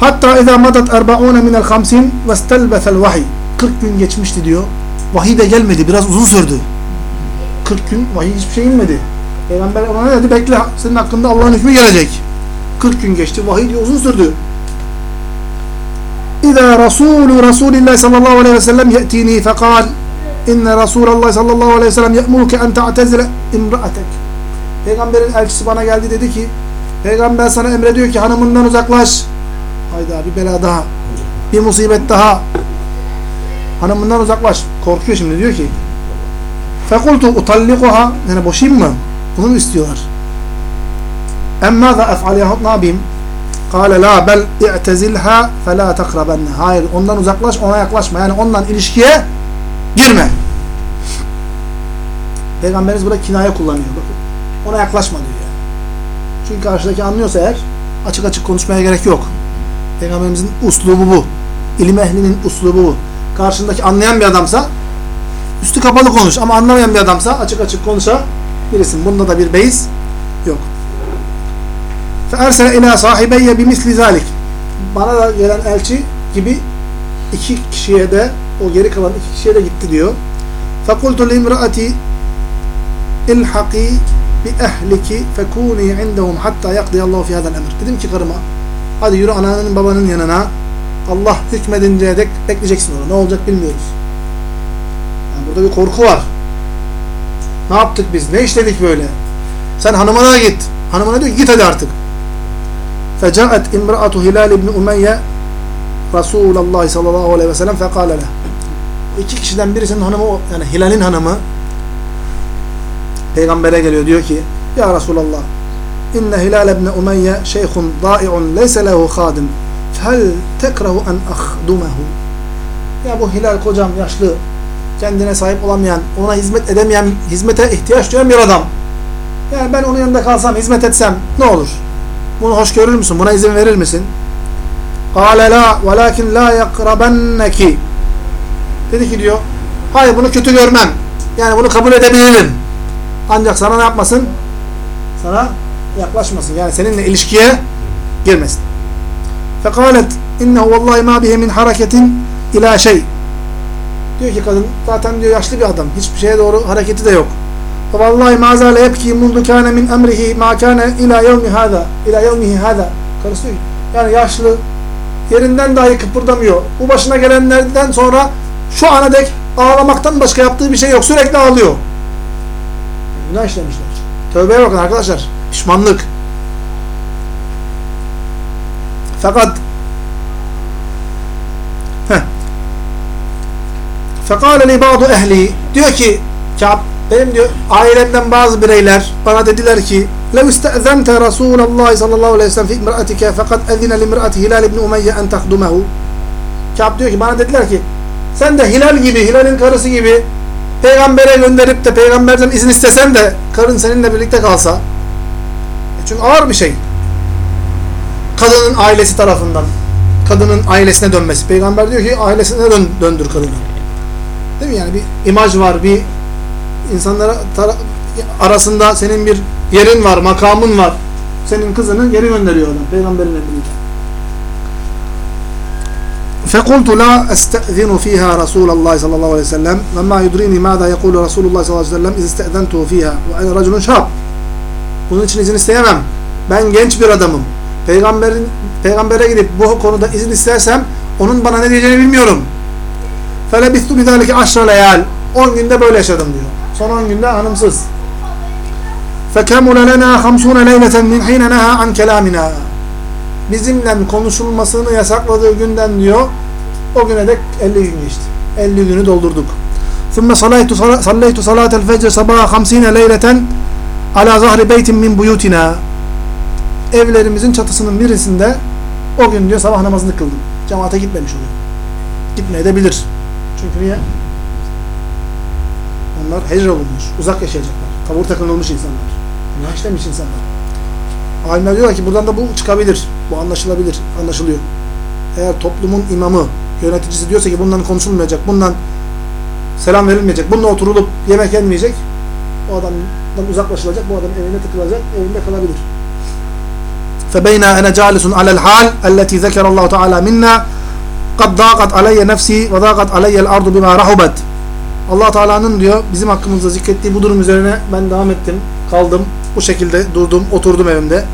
hatta اِذَا مَدَتْ اَرْبَعُونَ مِنَ الْخَمْسِينَ وَاسْتَلْبَثَ الْوَحِيِ 40 gün geçmişti diyor. Vahiy de gelmedi. Biraz uzun sürdü. 40 gün vahiy hiçbir şey inmedi. Peygamber ona ne dedi? Bekle senin hakkında Allah'ın hükmü gelecek. 40 gün geçti. Vahiy diyor uzun sürdü. İza Rasulü Resulillah sallallahu aleyhi ve sellem ye'tini fekal inne Resulallah sallallahu aleyhi ve sellem ye'muruke en ta'tezile imra'atek. Peygamberin elçisi bana geldi dedi ki Peygamber sana emrediyor ki hanımından uzaklaş. Hayda bir bela daha. Bir musibet daha. Hanımından uzaklaş. Korkuyor şimdi diyor ki Fekultu utallikuha yani boşayım mı? Bunu mu istiyorlar? Emmâ da ef'al yahut ne? Kale la bel i'tezilha fe la takrabenne. Hayır ondan uzaklaş ona yaklaşma. Yani ondan ilişkiye girme. Peygamberimiz burada kinaye kullanıyor. Bakın. Ona yaklaşma diyor yani. Çünkü karşıdaki anlıyorsa eğer açık açık konuşmaya gerek yok. Peygamberimizin uslubu bu. İlim ehlinin uslubu bu. Karşındaki anlayan bir adamsa üstü kapalı konuş ama anlamayan bir adamsa açık açık konuşabilirsin. Bunda da bir beis yok. فَاَرْسَلَ اِلَى صَاحِبَيَّ بِمِثْلِ ذَٰلِكِ Bana da gelen elçi gibi iki kişiye de o geri kalan iki kişiye de gitti diyor. فَقُلْتُ لِمْرَأَتِ اِلْحَقِي بِأَهْلِكِ فَكُونِي عِنْدَهُمْ حَتَّى يَقْضِيَ اللّٰهُ فِي هَذَا الْاَمْرِ Dedim ki karıma Hadi yürü ananın babanın yanına. Allah hükmedinceye dek bekleyeceksin onu. Ne olacak bilmiyoruz. Yani burada bir korku var. Ne yaptık biz? Ne işledik böyle? Sen hanımına git. Hanımına diyor git hadi artık. Fecaet imra'atu Hilal ibn Umeyye Resulullah sallallahu aleyhi ve sellem fekale leh. İki kişiden birisinin hanımı, yani Hilal'in hanımı peygambere geliyor diyor ki Ya Resulallah inne Hilal ibn Umayye şeyhun dâi'un leyse lehu hadim fel tekrehu en ahdumehu ya bu Hilal kocam yaşlı kendine sahip olamayan ona hizmet edemeyen hizmete ihtiyaç duyan bir adam. Yani ben onun yanında kalsam hizmet etsem ne olur? Bunu hoş görür müsün? Buna izin verir misin? Kâle la velâkin la yakrabenneki. Dedi ki diyor hayır bunu kötü görmem. Yani bunu kabul edebilirim. Ancak sana ne yapmasın? Sana yaklaşmasın. Yani seninle ilişkiye girmesin. Fekalet innehu vallahi ma bihe min hareketin ila şey. Diyor ki kadın zaten diyor yaşlı bir adam. Hiçbir şeye doğru hareketi de yok. Vallahi ma zâle yebki mundu kâne min emrihi ma kâne ila yevmi hâzâ. ila yevmihi hâzâ. Karısı diyor yani yaşlı yerinden dahi kıpırdamıyor. Bu başına gelenlerden sonra şu ana dek ağlamaktan başka yaptığı bir şey yok. Sürekli ağlıyor. Günah işlemişler. Tövbeye bakın arkadaşlar. Pişmanlık. Fakat Heh. Fekale li ba'du ehli diyor ki Kâb benim diyor ailemden bazı bireyler bana dediler ki لو استأذنت رسول الله صلى الله عليه وسلم في امرأتك فقد أذن لامرأة هلال بن أمية أن تخدمه Kâb diyor ki bana dediler ki sen de Hilal gibi Hilal'in karısı gibi peygambere gönderip de peygamberden izin istesen de karın seninle birlikte kalsa e çünkü ağır bir şey kadının ailesi tarafından kadının ailesine dönmesi peygamber diyor ki ailesine dön, döndür kadını değil mi yani bir imaj var bir insanlara tara- arasında senin bir yerin var makamın var senin kızını geri gönderiyor adam peygamberinle birlikte فقلت لا أستأذن فيها رسول الله صلى الله عليه وسلم وما يدريني ماذا يقول رسول الله صلى الله عليه وسلم إذا استأذنته فيها وأنا رجل شاب bunun için izin isteyemem. Ben genç bir adamım. Peygamberin peygambere gidip bu konuda izin istersem onun bana ne diyeceğini bilmiyorum. Felebistu bidalike aşra leyal. 10 günde böyle yaşadım diyor. Son 10 günde hanımsız. Fekemule lena 50 leyleten min hine neha an kelamina. Bizimle konuşulmasını yasakladığı günden diyor o güne dek 50 gün geçti. 50 günü doldurduk. ثم صليت صليت صلاة الفجر صباح 50 ليلة ala zahri beytin min buyutina evlerimizin çatısının birisinde o gün diyor sabah namazını kıldım. Cemaate gitmemiş oluyor. Gitmeye de bilir. Çünkü niye? Onlar hecr olunmuş. Uzak yaşayacaklar. Tabur takınılmış insanlar. Günah işlemiş insanlar. Alimler diyorlar ki buradan da bu çıkabilir. Bu anlaşılabilir. Anlaşılıyor. Eğer toplumun imamı, yöneticisi diyorsa ki bundan konuşulmayacak, bundan selam verilmeyecek, bununla oturulup yemek yenmeyecek o adam uzaklaşılacak, bu adam evine tıkılacak, evinde kalabilir. فبين أنا جالس على الحال التي ذكر الله تعالى منا قد ضاقت علي نفسي وضاقت علي الأرض بما رحبت Allah Teala'nın diyor bizim hakkımızda zikrettiği bu durum üzerine ben devam ettim, kaldım, bu şekilde durdum, oturdum evimde.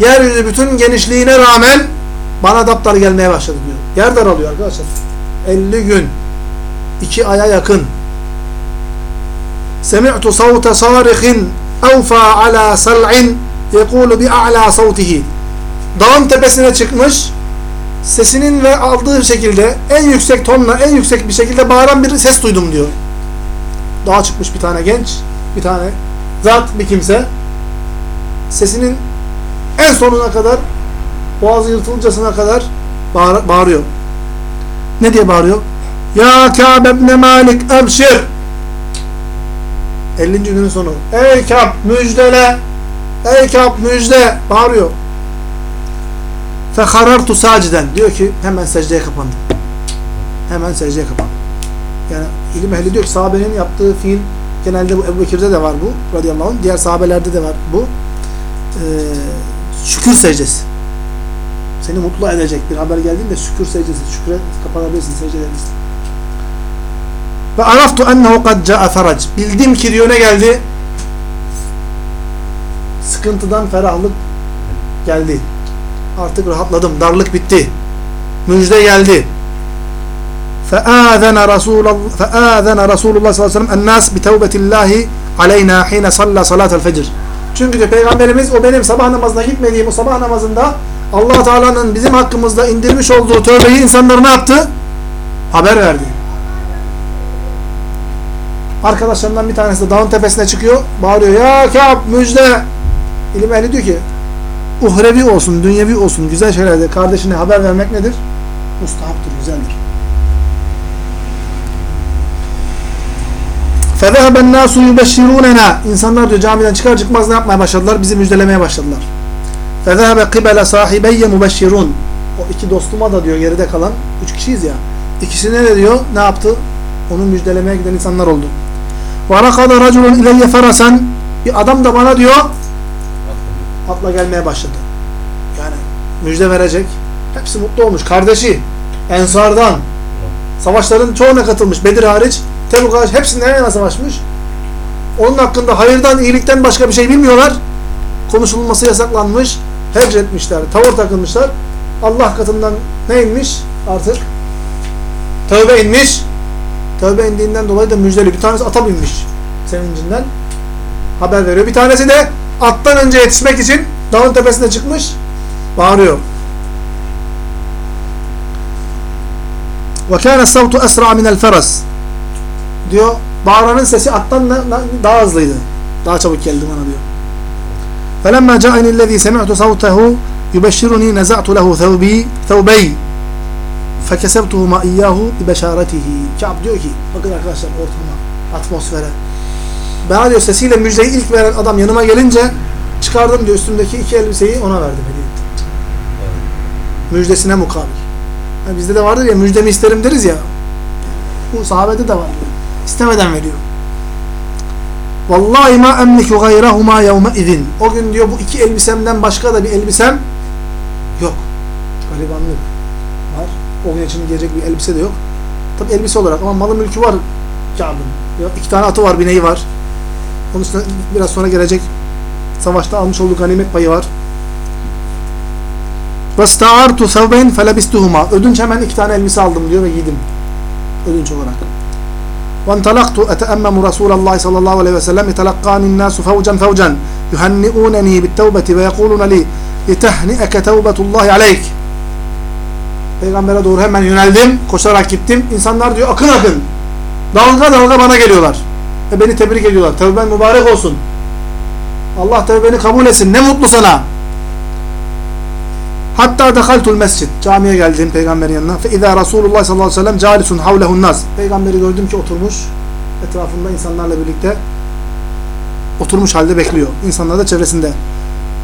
Yeryüzü bütün genişliğine rağmen bana daptar gelmeye başladı diyor. Yer daralıyor arkadaşlar. 50 gün, 2 aya yakın. Semi'tu savte sarihin evfa ala sal'in yekulu bi a'la savtihi. Dağın tepesine çıkmış, sesinin ve aldığı şekilde en yüksek tonla, en yüksek bir şekilde bağıran bir ses duydum diyor. Dağa çıkmış bir tane genç, bir tane zat, bir kimse. Sesinin en sonuna kadar boğazı yırtılıncasına kadar bağır, bağırıyor. Ne diye bağırıyor? Ya Kâb ibn Malik ebşir 50. günün sonu. Ey Kâb müjdele Ey Kâb müjde bağırıyor. Feharartu saciden diyor ki hemen secdeye kapandım. Hemen secdeye kapandım. Yani ilim ehli diyor ki sahabenin yaptığı fiil genelde bu Ebu Bekir'de de var bu radıyallahu anh. Diğer sahabelerde de var bu. Ee, şükür secdesi. Seni mutlu edecek bir haber geldiğinde şükür secdesi. Şükre kapanabilirsin, secde edebilirsin. Ve araftu ennehu kad ca'a ferac. Bildim ki diyor ne geldi? Sıkıntıdan ferahlık geldi. Artık rahatladım. Darlık bitti. Müjde geldi. فآذن رسول فآذن رسول الله sallallahu aleyhi ve sellem الناس بتوبة الله علينا حين صلى صلاة الفجر. Çünkü diyor Peygamberimiz o benim sabah namazına gitmediğim o sabah namazında allah Teala'nın bizim hakkımızda indirmiş olduğu tövbeyi insanlara ne yaptı? Haber verdi. Arkadaşlarından bir tanesi de dağın tepesine çıkıyor. Bağırıyor. Ya Kâb müjde. İlim ehli diyor ki uhrevi olsun, dünyevi olsun, güzel şeylerde kardeşine haber vermek nedir? Mustahaptır, güzeldir. فَذَهَبَ النَّاسُ يُبَشِّرُونَنَا İnsanlar diyor camiden çıkar çıkmaz ne yapmaya başladılar? Bizi müjdelemeye başladılar. فَذَهَبَ قِبَلَ صَاحِبَيَّ مُبَشِّرُونَ O iki dostuma da diyor geride kalan, üç kişiyiz ya. İkisine de diyor ne yaptı? Onu müjdelemeye giden insanlar oldu. وَرَقَدَ رَجُلٌ اِلَيَّ فَرَسًا Bir adam da bana diyor atla gelmeye başladı. Yani müjde verecek. Hepsi mutlu olmuş. Kardeşi, Ensardan, savaşların çoğuna katılmış. Bedir hariç, Tebuk hariç hepsinde yan yana savaşmış. Onun hakkında hayırdan, iyilikten başka bir şey bilmiyorlar. Konuşulması yasaklanmış. Hecretmişler, tavır takılmışlar. Allah katından ne inmiş artık? Tövbe inmiş. Tövbe indiğinden dolayı da müjdeli. Bir tanesi ata binmiş sevincinden. Haber veriyor. Bir tanesi de attan önce yetişmek için dağın tepesine çıkmış. Bağırıyor. وَكَانَ السَّوْتُ أَسْرَعَ مِنَ الْفَرَسِ Diyor, bağıranın sesi attan daha hızlıydı. Daha çabuk geldi bana diyor. فَلَمَّا جَاءَنِ الَّذ۪ي سَمِعْتُ صَوْتَهُ يُبَشِّرُنِي نَزَعْتُ لَهُ ثَوْبِي ثَوْبَيْ فَكَسَبْتُهُ مَا اِيَّاهُ بِبَشَارَتِهِ Kâb diyor ki, bakın arkadaşlar ortama, atmosfere. Bana diyor sesiyle müjdeyi ilk veren adam yanıma gelince çıkardım diyor üstümdeki iki elbiseyi ona verdim hediye ettim. Müjdesine mukabil. Yani bizde de vardır ya müjdemi isterim deriz ya. Bu sahabede de var. İstemeden veriyor. Vallahi ma emliku gayrahuma yevme izin. O gün diyor bu iki elbisemden başka da bir elbisem yok. Garibanlık var. O gün için giyecek bir elbise de yok. Tabi elbise olarak ama malı mülkü var Kâb'ın. İki tane atı var, bineği var. Onun üstüne biraz sonra gelecek savaşta almış olduğu ganimet payı var. وَاسْتَعَرْتُ ثَوْبَيْنْ فَلَبِسْتُهُمَا Ödünç hemen iki tane elbise aldım diyor ve giydim. Ödünç olarak. وَانْتَلَقْتُ اَتَأَمَّمُ رَسُولَ اللّٰهِ صَلَى اللّٰهُ عَلَيْهِ وَسَلَّمِ تَلَقَّانِ النَّاسُ فَوْجًا فَوْجًا يُهَنِّئُونَنِي بِالتَّوْبَةِ وَيَقُولُونَ لِي لِتَهْنِئَكَ تَوْبَةُ اللّٰهِ عَلَيْكِ Peygamber'e doğru hemen yöneldim. Koşarak gittim. İnsanlar diyor akın akın. Dalga dalga bana geliyorlar. Ve beni tebrik ediyorlar. Tevben mübarek olsun. Allah tevbeni kabul etsin. Ne mutlu sana. Hatta dehaltul mescid. Camiye geldim peygamberin yanına. Fe izâ Resulullah sallallahu aleyhi ve sellem calisun havlehun nas. Peygamberi gördüm ki oturmuş. Etrafında insanlarla birlikte oturmuş halde bekliyor. İnsanlar da çevresinde.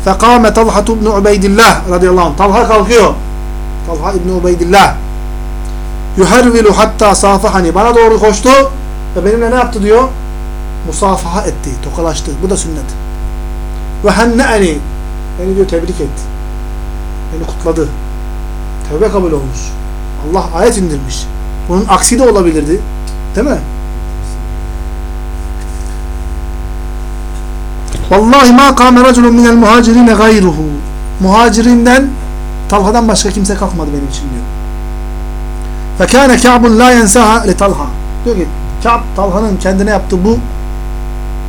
Fekâme Talhatu ibn Ubeydillah radıyallahu anh. Talha kalkıyor. Talha ibn Ubeydillah. Yuhervilu hatta safahani. Bana doğru koştu ve benimle ne yaptı diyor? Musafaha etti, tokalaştı. Bu da sünnet. Ve henne'eni. Beni diyor tebrik etti. Beni kutladı. Tevbe kabul olmuş. Allah ayet indirmiş. Bunun aksi de olabilirdi. Değil mi? Vallahi ma kâme raculun minel muhacirine gayruhu. Muhacirinden Talha'dan başka kimse kalkmadı benim için diyor. Fekâne Ka'bun la yensaha li Talha. Diyor ki Ka'b Talha'nın kendine yaptığı bu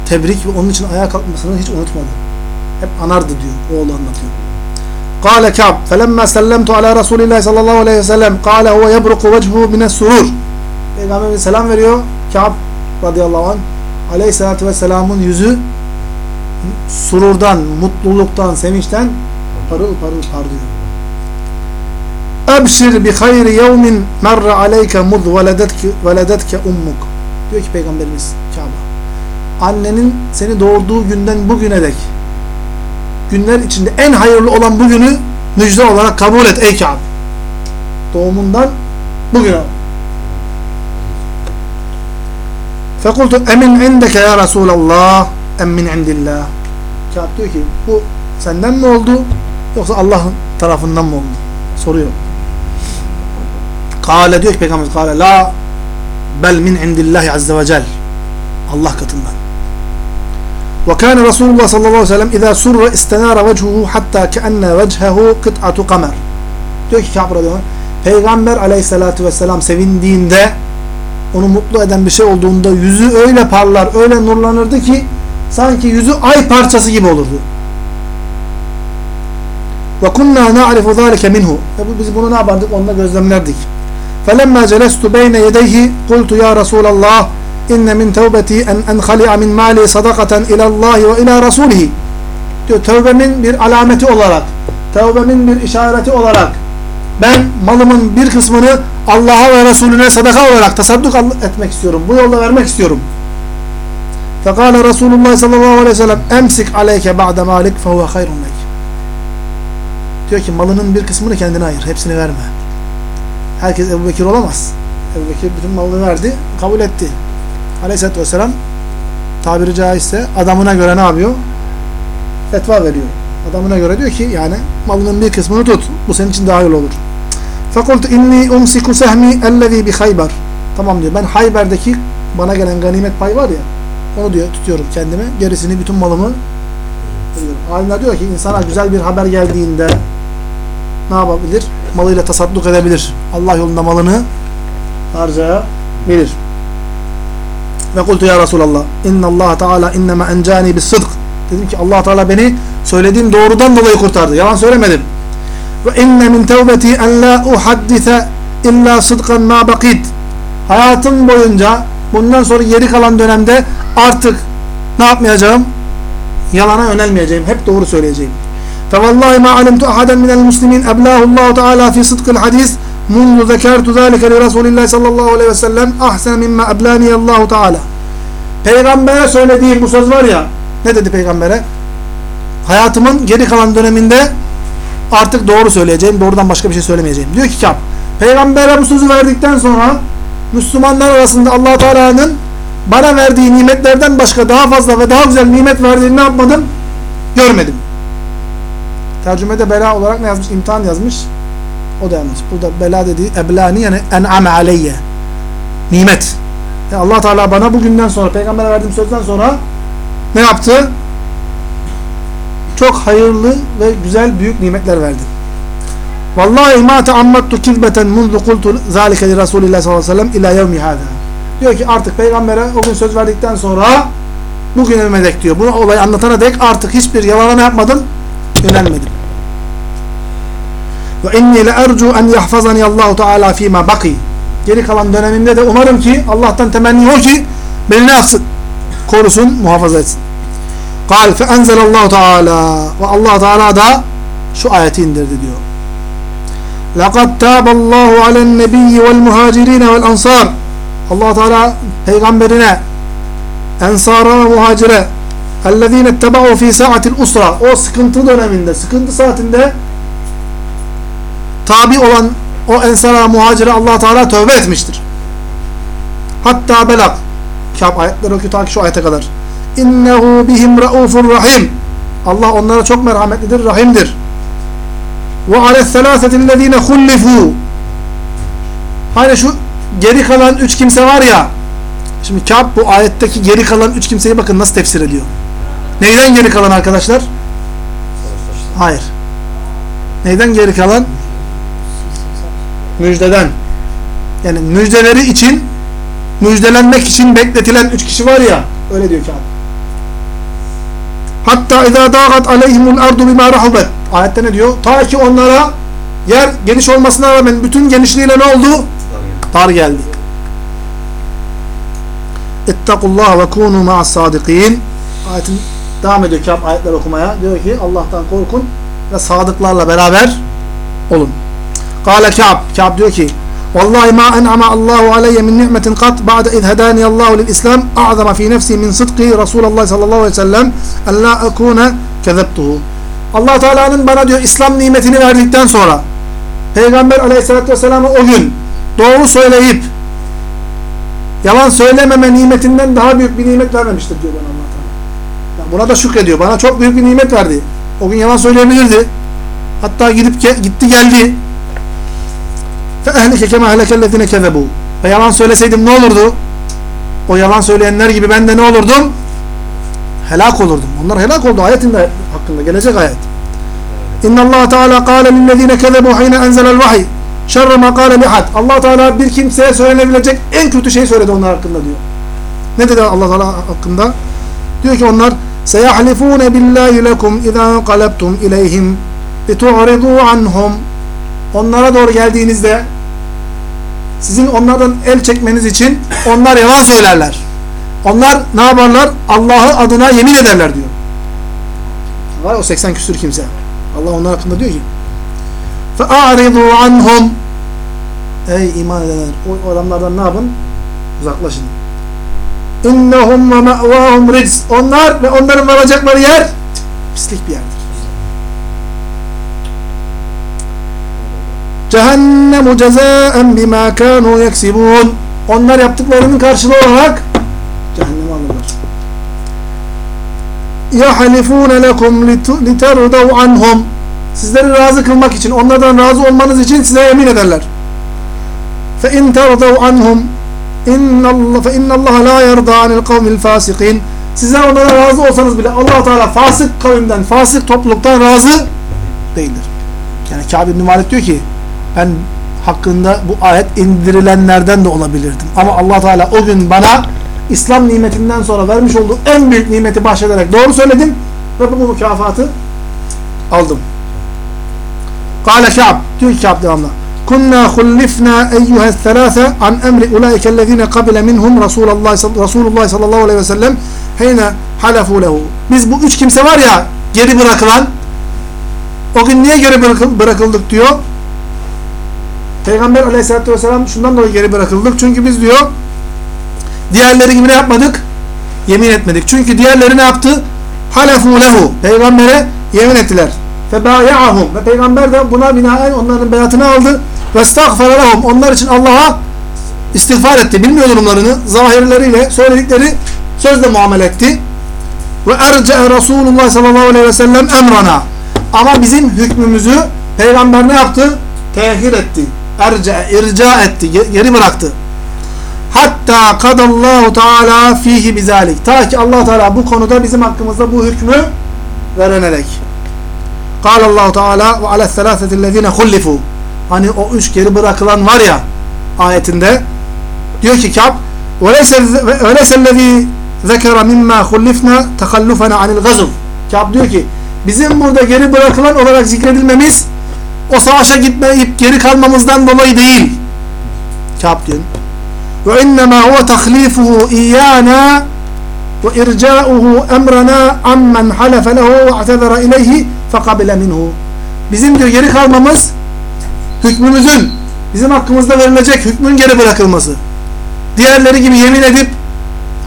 tebrik ve onun için ayağa kalkmasını hiç unutmadı. Hep anardı diyor. Oğlu anlatıyor. قال كعب فلما سلمت على رسول الله صلى الله عليه وسلم قال هو يبرق وجهه من السرور Peygamberimiz selam veriyor. Ka'b radıyallahu anh aleyhissalatü vesselamın yüzü sururdan, mutluluktan, sevinçten parıl parıl parlıyor. Ebşir bi hayri yevmin merre aleyke mud veledetke, veledetke ummuk. Diyor ki Peygamberimiz Kabe. Annenin seni doğurduğu günden bugüne dek günler içinde en hayırlı olan bugünü müjde olarak kabul et ey Kabe. Doğumundan bugüne. Fekultu emin indeke ya Resulallah em min indillah. Kabe diyor ki bu senden mi oldu yoksa Allah'ın tarafından mı oldu? Soruyor. Kale diyor ki Peygamber kale la bel min indillahi azze ve cel. Allah katından. Ve kâne Resulullah sallallahu aleyhi ve sellem izâ surra istenâra vechuhu hatta keenne vechehu kıt'atu kamer. Diyor ki Kâb radıyallahu Peygamber aleyhissalatu vesselam sevindiğinde onu mutlu eden bir şey olduğunda yüzü öyle parlar, öyle nurlanırdı ki sanki yüzü ay parçası gibi olurdu. Ve kunna na'rifu zâlike minhu. Bu- biz bunu ne yapardık? Onunla gözlemlerdik. فَلَمَّا جَلَسْتُ بَيْنَ يَدَيْهِ قُلْتُ يَا رَسُولَ اللّٰهِ اِنَّ مِنْ تَوْبَتِي اَنْ اَنْخَلِعَ مِنْ مَالِي صَدَقَةً اِلَى اللّٰهِ وَاِلَى رَسُولِهِ diyor tövbemin bir alameti olarak, tövbemin bir işareti olarak ben malımın bir kısmını Allah'a ve Resulüne sadaka olarak tasadduk etmek istiyorum. Bu yolda vermek istiyorum. Fekale Resulullah sallallahu aleyhi ve sellem emsik aleyke ba'de malik fehuve hayrun lek. Diyor ki malının bir kısmını kendine ayır. Hepsini verme. Herkes Ebu Bekir olamaz. Ebu Bekir bütün malını verdi. Kabul etti. Aleyhisselatü vesselam tabiri caizse adamına göre ne yapıyor? Fetva veriyor. Adamına göre diyor ki yani malının bir kısmını tut. Bu senin için daha iyi olur. Fakultu inni umsiku sehmi ellezî bi Hayber. Tamam diyor. Ben Hayber'deki bana gelen ganimet pay var ya onu diyor tutuyorum kendime. Gerisini bütün malımı. Alimler diyor ki insana güzel bir haber geldiğinde ne yapabilir? Malıyla tasadduk edebilir. Allah yolunda malını harcayabilir. Ve kultu ya Resulallah inna Allah Teala innema encani bis sıdk. Dedim ki Allah Teala beni söylediğim doğrudan dolayı kurtardı. Yalan söylemedim. Ve inne min tevbeti en la uhaddise illa sıdkan ma bakit. Hayatım boyunca bundan sonra geri kalan dönemde artık ne yapmayacağım? Yalana yönelmeyeceğim. Hep doğru söyleyeceğim. فوالله ما علمت أحدا من المسلمين أبلاه الله تعالى في صدق الحديث منذ ذكرت ذلك لرسول الله صلى الله عليه وسلم أحسن مما أبلاني الله تعالى Peygamber'e söylediğim bu söz var ya ne dedi peygambere? Hayatımın geri kalan döneminde artık doğru söyleyeceğim. Doğrudan başka bir şey söylemeyeceğim. Diyor ki Kâb. Peygamber'e bu sözü verdikten sonra Müslümanlar arasında allah Teala'nın bana verdiği nimetlerden başka daha fazla ve daha güzel nimet verdiğini ne yapmadım? Görmedim. Tercümede bela olarak ne yazmış? İmtihan yazmış. O da yanlış. Burada bela dediği eblani yani en'ame aleyye. Nimet. Yani allah Teala bana bugünden sonra peygambere verdiğim sözden sonra ne yaptı? Çok hayırlı ve güzel büyük nimetler verdi. Vallahi ma teammattu kizbeten munzu kultu zalike li Resulillah sallallahu aleyhi ve sellem ila yevmi hâdâ. Diyor ki artık peygambere o gün söz verdikten sonra bugünüme dek diyor. Bu olayı anlatana dek artık hiçbir yalana yapmadım? Yönelmedim. Ve inni le ercu en yahfazani Allahu Teala fîmâ baki. Geri kalan dönemimde de umarım ki Allah'tan temenni o ki beni ne yapsın? Korusun, muhafaza etsin. Kal fe enzelallahu Teala ve Allah Teala da şu ayeti indirdi diyor. Laqad taballahu alen nebiyyi vel muhacirin vel ansar. Allah Teala peygamberine ensara ve muhacire ellezine ittaba'u fi sa'atil usra o sıkıntı döneminde, sıkıntı saatinde tabi olan o ensara muhacire allah Teala tövbe etmiştir. Hatta belak Kâb ayetleri okuyor ta ki şu ayete kadar. İnnehu bihim raufur rahim. Allah onlara çok merhametlidir, rahimdir. Ve ale selâsetillezîne hullifû. Hani şu geri kalan üç kimse var ya. Şimdi Kâb bu ayetteki geri kalan üç kimseyi bakın nasıl tefsir ediyor. Neyden geri kalan arkadaşlar? Hayır. Neyden geri kalan? Müjdeden. Yani müjdeleri için müjdelenmek için bekletilen üç kişi var ya öyle diyor Kâb. Hatta izâ dâgat aleyhimul ardu bimâ rahubet. Ayette ne diyor? Ta ki onlara yer geniş olmasına rağmen bütün genişliğiyle ne oldu? Dar geldi. İttakullah ve kûnû ma'as sâdikîn. Ayetin devam ediyor Kâb ayetler okumaya. Diyor ki Allah'tan korkun ve sadıklarla beraber olun. Kale Ka'b. Ka'b diyor ki Vallahi ma en'ama Allahu aleyye min ni'metin kat ba'de iz hedani Allahu lil İslam a'zama fi nefsi min sıdqi Resulullah sallallahu aleyhi ve sellem en la ekune. Allah Teala'nın bana diyor İslam nimetini verdikten sonra Peygamber aleyhissalatü vesselam'a o gün doğru söyleyip yalan söylememe nimetinden daha büyük bir nimet vermemiştir diyor bana Allah Teala. Yani buna da şükrediyor. Bana çok büyük bir nimet verdi. O gün yalan söyleyebilirdi. Hatta gidip ge- gitti geldi. Fe ehlike kema ehlekellezine kezebu. Ve yalan söyleseydim ne olurdu? O yalan söyleyenler gibi ben de ne olurdum? Helak olurdum. Onlar helak oldu ayetinde hakkında gelecek ayet. İnna Allah Teala kâle lillezine kezebu hine enzelel vahiy. Şerre ma kâle lihad. Allah Teala bir kimseye söylenebilecek en kötü şeyi söyledi onlar hakkında diyor. Ne dedi Allah Teala hakkında? Diyor ki onlar seyahlifune billahi lekum izâ qalabtum ileyhim litu'ridu anhum. Onlara doğru geldiğinizde sizin onlardan el çekmeniz için onlar yalan söylerler. Onlar ne yaparlar? Allah'ı adına yemin ederler diyor. Var o 80 küsür kimse. Allah onlar hakkında diyor ki فَاَعْرِضُوا عَنْهُمْ Ey iman edenler o adamlardan ne yapın? Uzaklaşın. اِنَّهُمْ وَمَأْوَاهُمْ رِجْسِ Onlar ve onların varacakları yer pislik bir yerdir. Cehennemu cezaen bima kanu yeksibun. Onlar yaptıklarının karşılığı olarak cehenneme alırlar. Yahlifune lekum literdav anhum. Sizleri razı kılmak için, onlardan razı olmanız için size yemin ederler. Fe in terdav anhum inna inna Allah la yerda anil kavmil fasikin. Sizler onlara razı olsanız bile Allah Teala fasık kavimden, fasık topluluktan razı değildir. Yani Kâb ibn Malik diyor ki ben hakkında bu ayet indirilenlerden de olabilirdim. Ama Allah Teala o gün bana İslam nimetinden sonra vermiş olduğu en büyük nimeti bahşederek doğru söyledim ve bu mükafatı aldım. Kale Ka'b, diyor ki Ka'b devamlı. Kunna khullifna eyyuha thelâfe an emri ulaikellezine kabile minhum Resulullah sallallahu aleyhi ve sellem heyne halefu lehu. Biz bu üç kimse var ya geri bırakılan o gün niye geri bırakıldık diyor. Peygamber aleyhissalatü vesselam şundan dolayı geri bırakıldık. Çünkü biz diyor diğerleri gibi ne yapmadık? Yemin etmedik. Çünkü diğerleri ne yaptı? Halefu lehu. Peygambere yemin ettiler. Febaya'ahum. Ve peygamber de buna binaen onların beyatını aldı. Ve estağfaralahum. Onlar için Allah'a istiğfar etti. Bilmiyor durumlarını. Zahirleriyle söyledikleri sözle muamele etti. Ve erce'e Resulullah sallallahu aleyhi ve sellem emrana. Ama bizim hükmümüzü peygamber ne yaptı? Tehir etti erce, irca etti, geri bıraktı. Hatta kadallahu teala fihi bizalik. Ta ki Allah Teala bu konuda bizim hakkımızda bu hükmü verenerek. Kalallahu Teala ve ala selaseti'llezine hullifu. Hani o üç geri bırakılan var ya ayetinde diyor ki Kâb velesellezî zekere mimmâ hullifna tekallufena anil gazuv. Kâb diyor ki bizim burada geri bırakılan olarak zikredilmemiz o savaşa gitmeyip geri kalmamızdan dolayı değil. Kâb diyor. Ve innema huve tahlifuhu iyana ve irca'uhu emrana ammen halefe lehu ve atezara ileyhi minhu. Bizim diyor geri kalmamız hükmümüzün bizim hakkımızda verilecek hükmün geri bırakılması. Diğerleri gibi yemin edip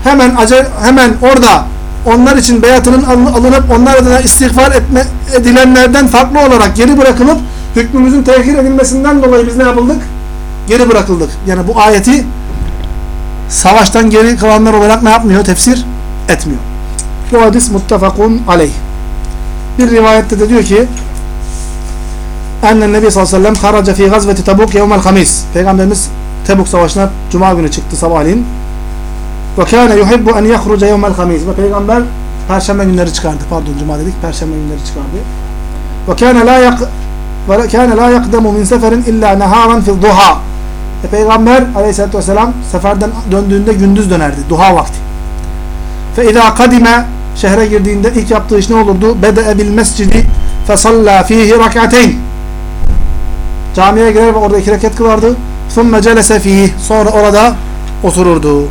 hemen hemen orada onlar için beyatının alınıp onlar adına istiğfar etme, edilenlerden farklı olarak geri bırakılıp hükmümüzün tehir edilmesinden dolayı biz ne yapıldık? Geri bırakıldık. Yani bu ayeti savaştan geri kalanlar olarak ne yapmıyor? Tefsir etmiyor. Bu hadis muttefakun aleyh. Bir rivayette de diyor ki Ennen Nebi sallallahu aleyhi ve sellem haraca fi gazveti Tabuk yevmel hamis. Peygamberimiz Tebuk savaşına cuma günü çıktı sabahleyin. Ve kâne yuhibbu en yahruca yevmel hamis. Ve peygamber perşembe günleri çıkardı. Pardon cuma dedik. Perşembe günleri çıkardı. Ve kâne la ve kâne la yakdemu min seferin illa neharan fi duha. E, peygamber aleyhissalatü vesselam seferden döndüğünde gündüz dönerdi. Duha vakti. Fe izâ kadime şehre girdiğinde ilk yaptığı iş ne olurdu? Bede'e bil mescidi fe sallâ fihi rak'ateyn. Camiye girer ve orada iki rekat kılardı. ثُمَّ جَلَسَ ف۪يهِ Sonra orada otururdu.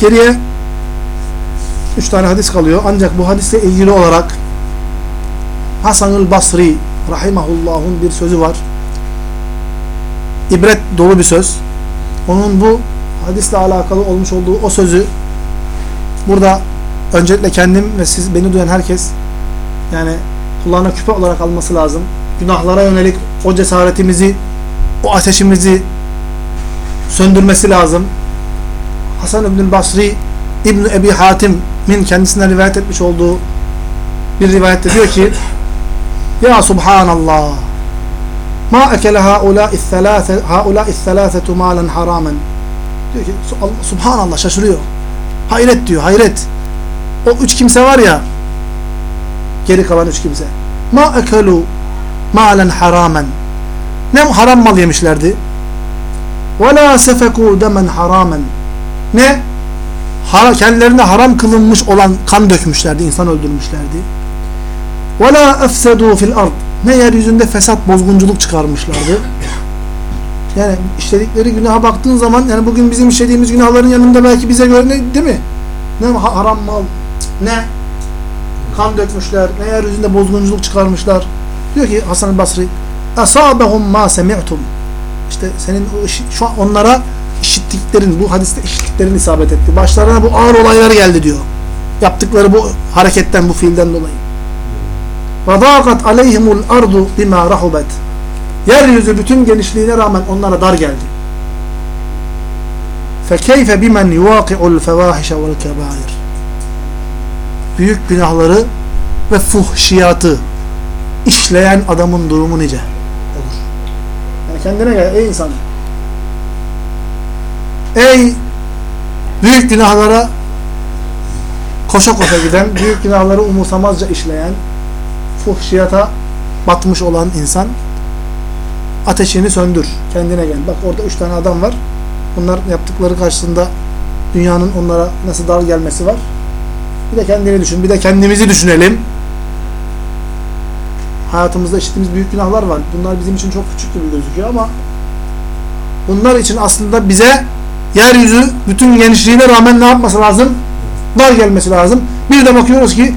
Geriye üç tane hadis kalıyor. Ancak bu hadisle ilgili olarak Hasan-ül Basri Rahimahullah'un bir sözü var. İbret dolu bir söz. Onun bu hadisle alakalı olmuş olduğu o sözü burada öncelikle kendim ve siz beni duyan herkes yani kulağına küpe olarak alması lazım. Günahlara yönelik o cesaretimizi, o ateşimizi söndürmesi lazım. Hasan İbn Basri İbn Ebi Hatim'in kendisinden rivayet etmiş olduğu bir rivayette diyor ki Ya Subhanallah ma ekele haulâ'i thelâsetu mâlen haramen diyor ki Subhanallah şaşırıyor. Hayret diyor hayret. O üç kimse var ya geri kalan üç kimse. Ma ekelu malen haramen. Ne haram mal yemişlerdi? Ve la sefeku demen haramen. Ne? Kendilerine haram kılınmış olan kan dökmüşlerdi, insan öldürmüşlerdi. La efsedu fil ard. Ne yeryüzünde fesat, bozgunculuk çıkarmışlardı. Yani işledikleri günaha baktığın zaman yani bugün bizim işlediğimiz günahların yanında belki bize göre ne değil mi? Ne ha- haram mal, ne kan dökmüşler, ne yeryüzünde bozgunculuk çıkarmışlar. Diyor ki Hasan Basri asabehum ma semi'tum. İşte senin şu an onlara işittiklerin, bu hadiste işittiklerin isabet etti. Başlarına bu ağır olaylar geldi diyor. Yaptıkları bu hareketten, bu fiilden dolayı. وَضَاقَتْ عَلَيْهِمُ الْأَرْضُ بِمَا رَحُبَتْ Yeryüzü bütün genişliğine rağmen onlara dar geldi. فَكَيْفَ بِمَنْ يُوَاقِعُ الْفَوَاحِشَ وَالْكَبَائِرِ Büyük günahları ve fuhşiyatı işleyen adamın durumu nice olur. Yani kendine gel ey insan. Ey büyük günahlara koşa koşa giden, büyük günahları umursamazca işleyen, fuhşiyata batmış olan insan ateşini söndür. Kendine gel. Bak orada üç tane adam var. Bunlar yaptıkları karşısında dünyanın onlara nasıl dar gelmesi var. Bir de kendini düşün. Bir de kendimizi düşünelim. Hayatımızda işittiğimiz büyük günahlar var. Bunlar bizim için çok küçük gibi gözüküyor ama bunlar için aslında bize yeryüzü bütün genişliğine rağmen ne yapması lazım? Dar gelmesi lazım. Bir de bakıyoruz ki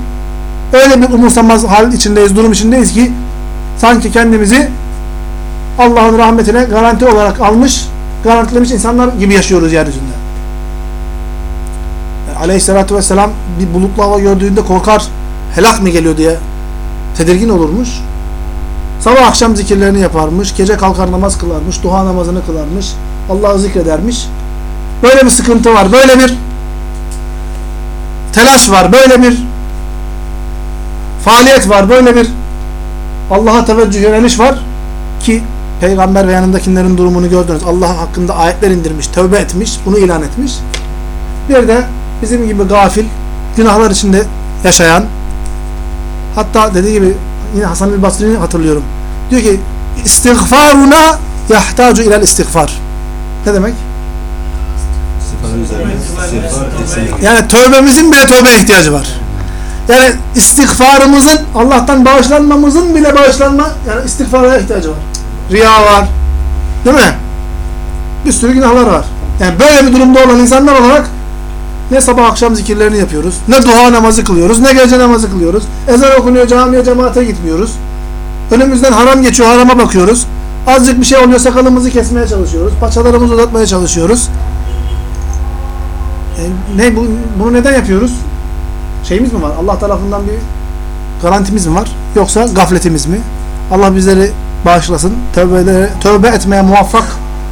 öyle bir umursamaz hal içindeyiz, durum içindeyiz ki sanki kendimizi Allah'ın rahmetine garanti olarak almış, garantilemiş insanlar gibi yaşıyoruz yeryüzünde. Yani Aleyhisselatü Vesselam bir bulutlu hava gördüğünde korkar, helak mı geliyor diye tedirgin olurmuş. Sabah akşam zikirlerini yaparmış, gece kalkar namaz kılarmış, duha namazını kılarmış, Allah'ı zikredermiş. Böyle bir sıkıntı var, böyle bir telaş var, böyle bir faaliyet var, böyle bir Allah'a teveccüh yöneliş var ki Peygamber ve yanındakilerin durumunu gördünüz. Allah hakkında ayetler indirmiş, tövbe etmiş, bunu ilan etmiş. Bir de bizim gibi gafil, günahlar içinde yaşayan, hatta dediği gibi yine Hasan el Basri'ni hatırlıyorum. Diyor ki istiğfaruna yahtacu ilel istiğfar. Ne demek? Yani tövbemizin bile tövbe ihtiyacı var. Yani istiğfarımızın, Allah'tan bağışlanmamızın bile bağışlanma, yani istiğfara ihtiyacı var. Riya var. Değil mi? Bir sürü günahlar var. Yani böyle bir durumda olan insanlar olarak ne sabah akşam zikirlerini yapıyoruz, ne duha namazı kılıyoruz, ne gece namazı kılıyoruz. Ezan okunuyor, camiye, cemaate gitmiyoruz. Önümüzden haram geçiyor, harama bakıyoruz. Azıcık bir şey oluyor, sakalımızı kesmeye çalışıyoruz. Paçalarımızı uzatmaya çalışıyoruz. E, ne bu, bunu neden yapıyoruz? Şeyimiz mi var? Allah tarafından bir garantimiz mi var? Yoksa gafletimiz mi? Allah bizleri bağışlasın. Tövbe, tövbe etmeye muvaffak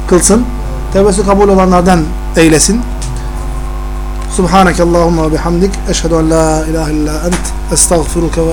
kılsın. Tövbesi kabul olanlardan eylesin. Subhaneke Allahumma ve bihamdik. Eşhedü en la ilahe illa ent. Estağfiruke ve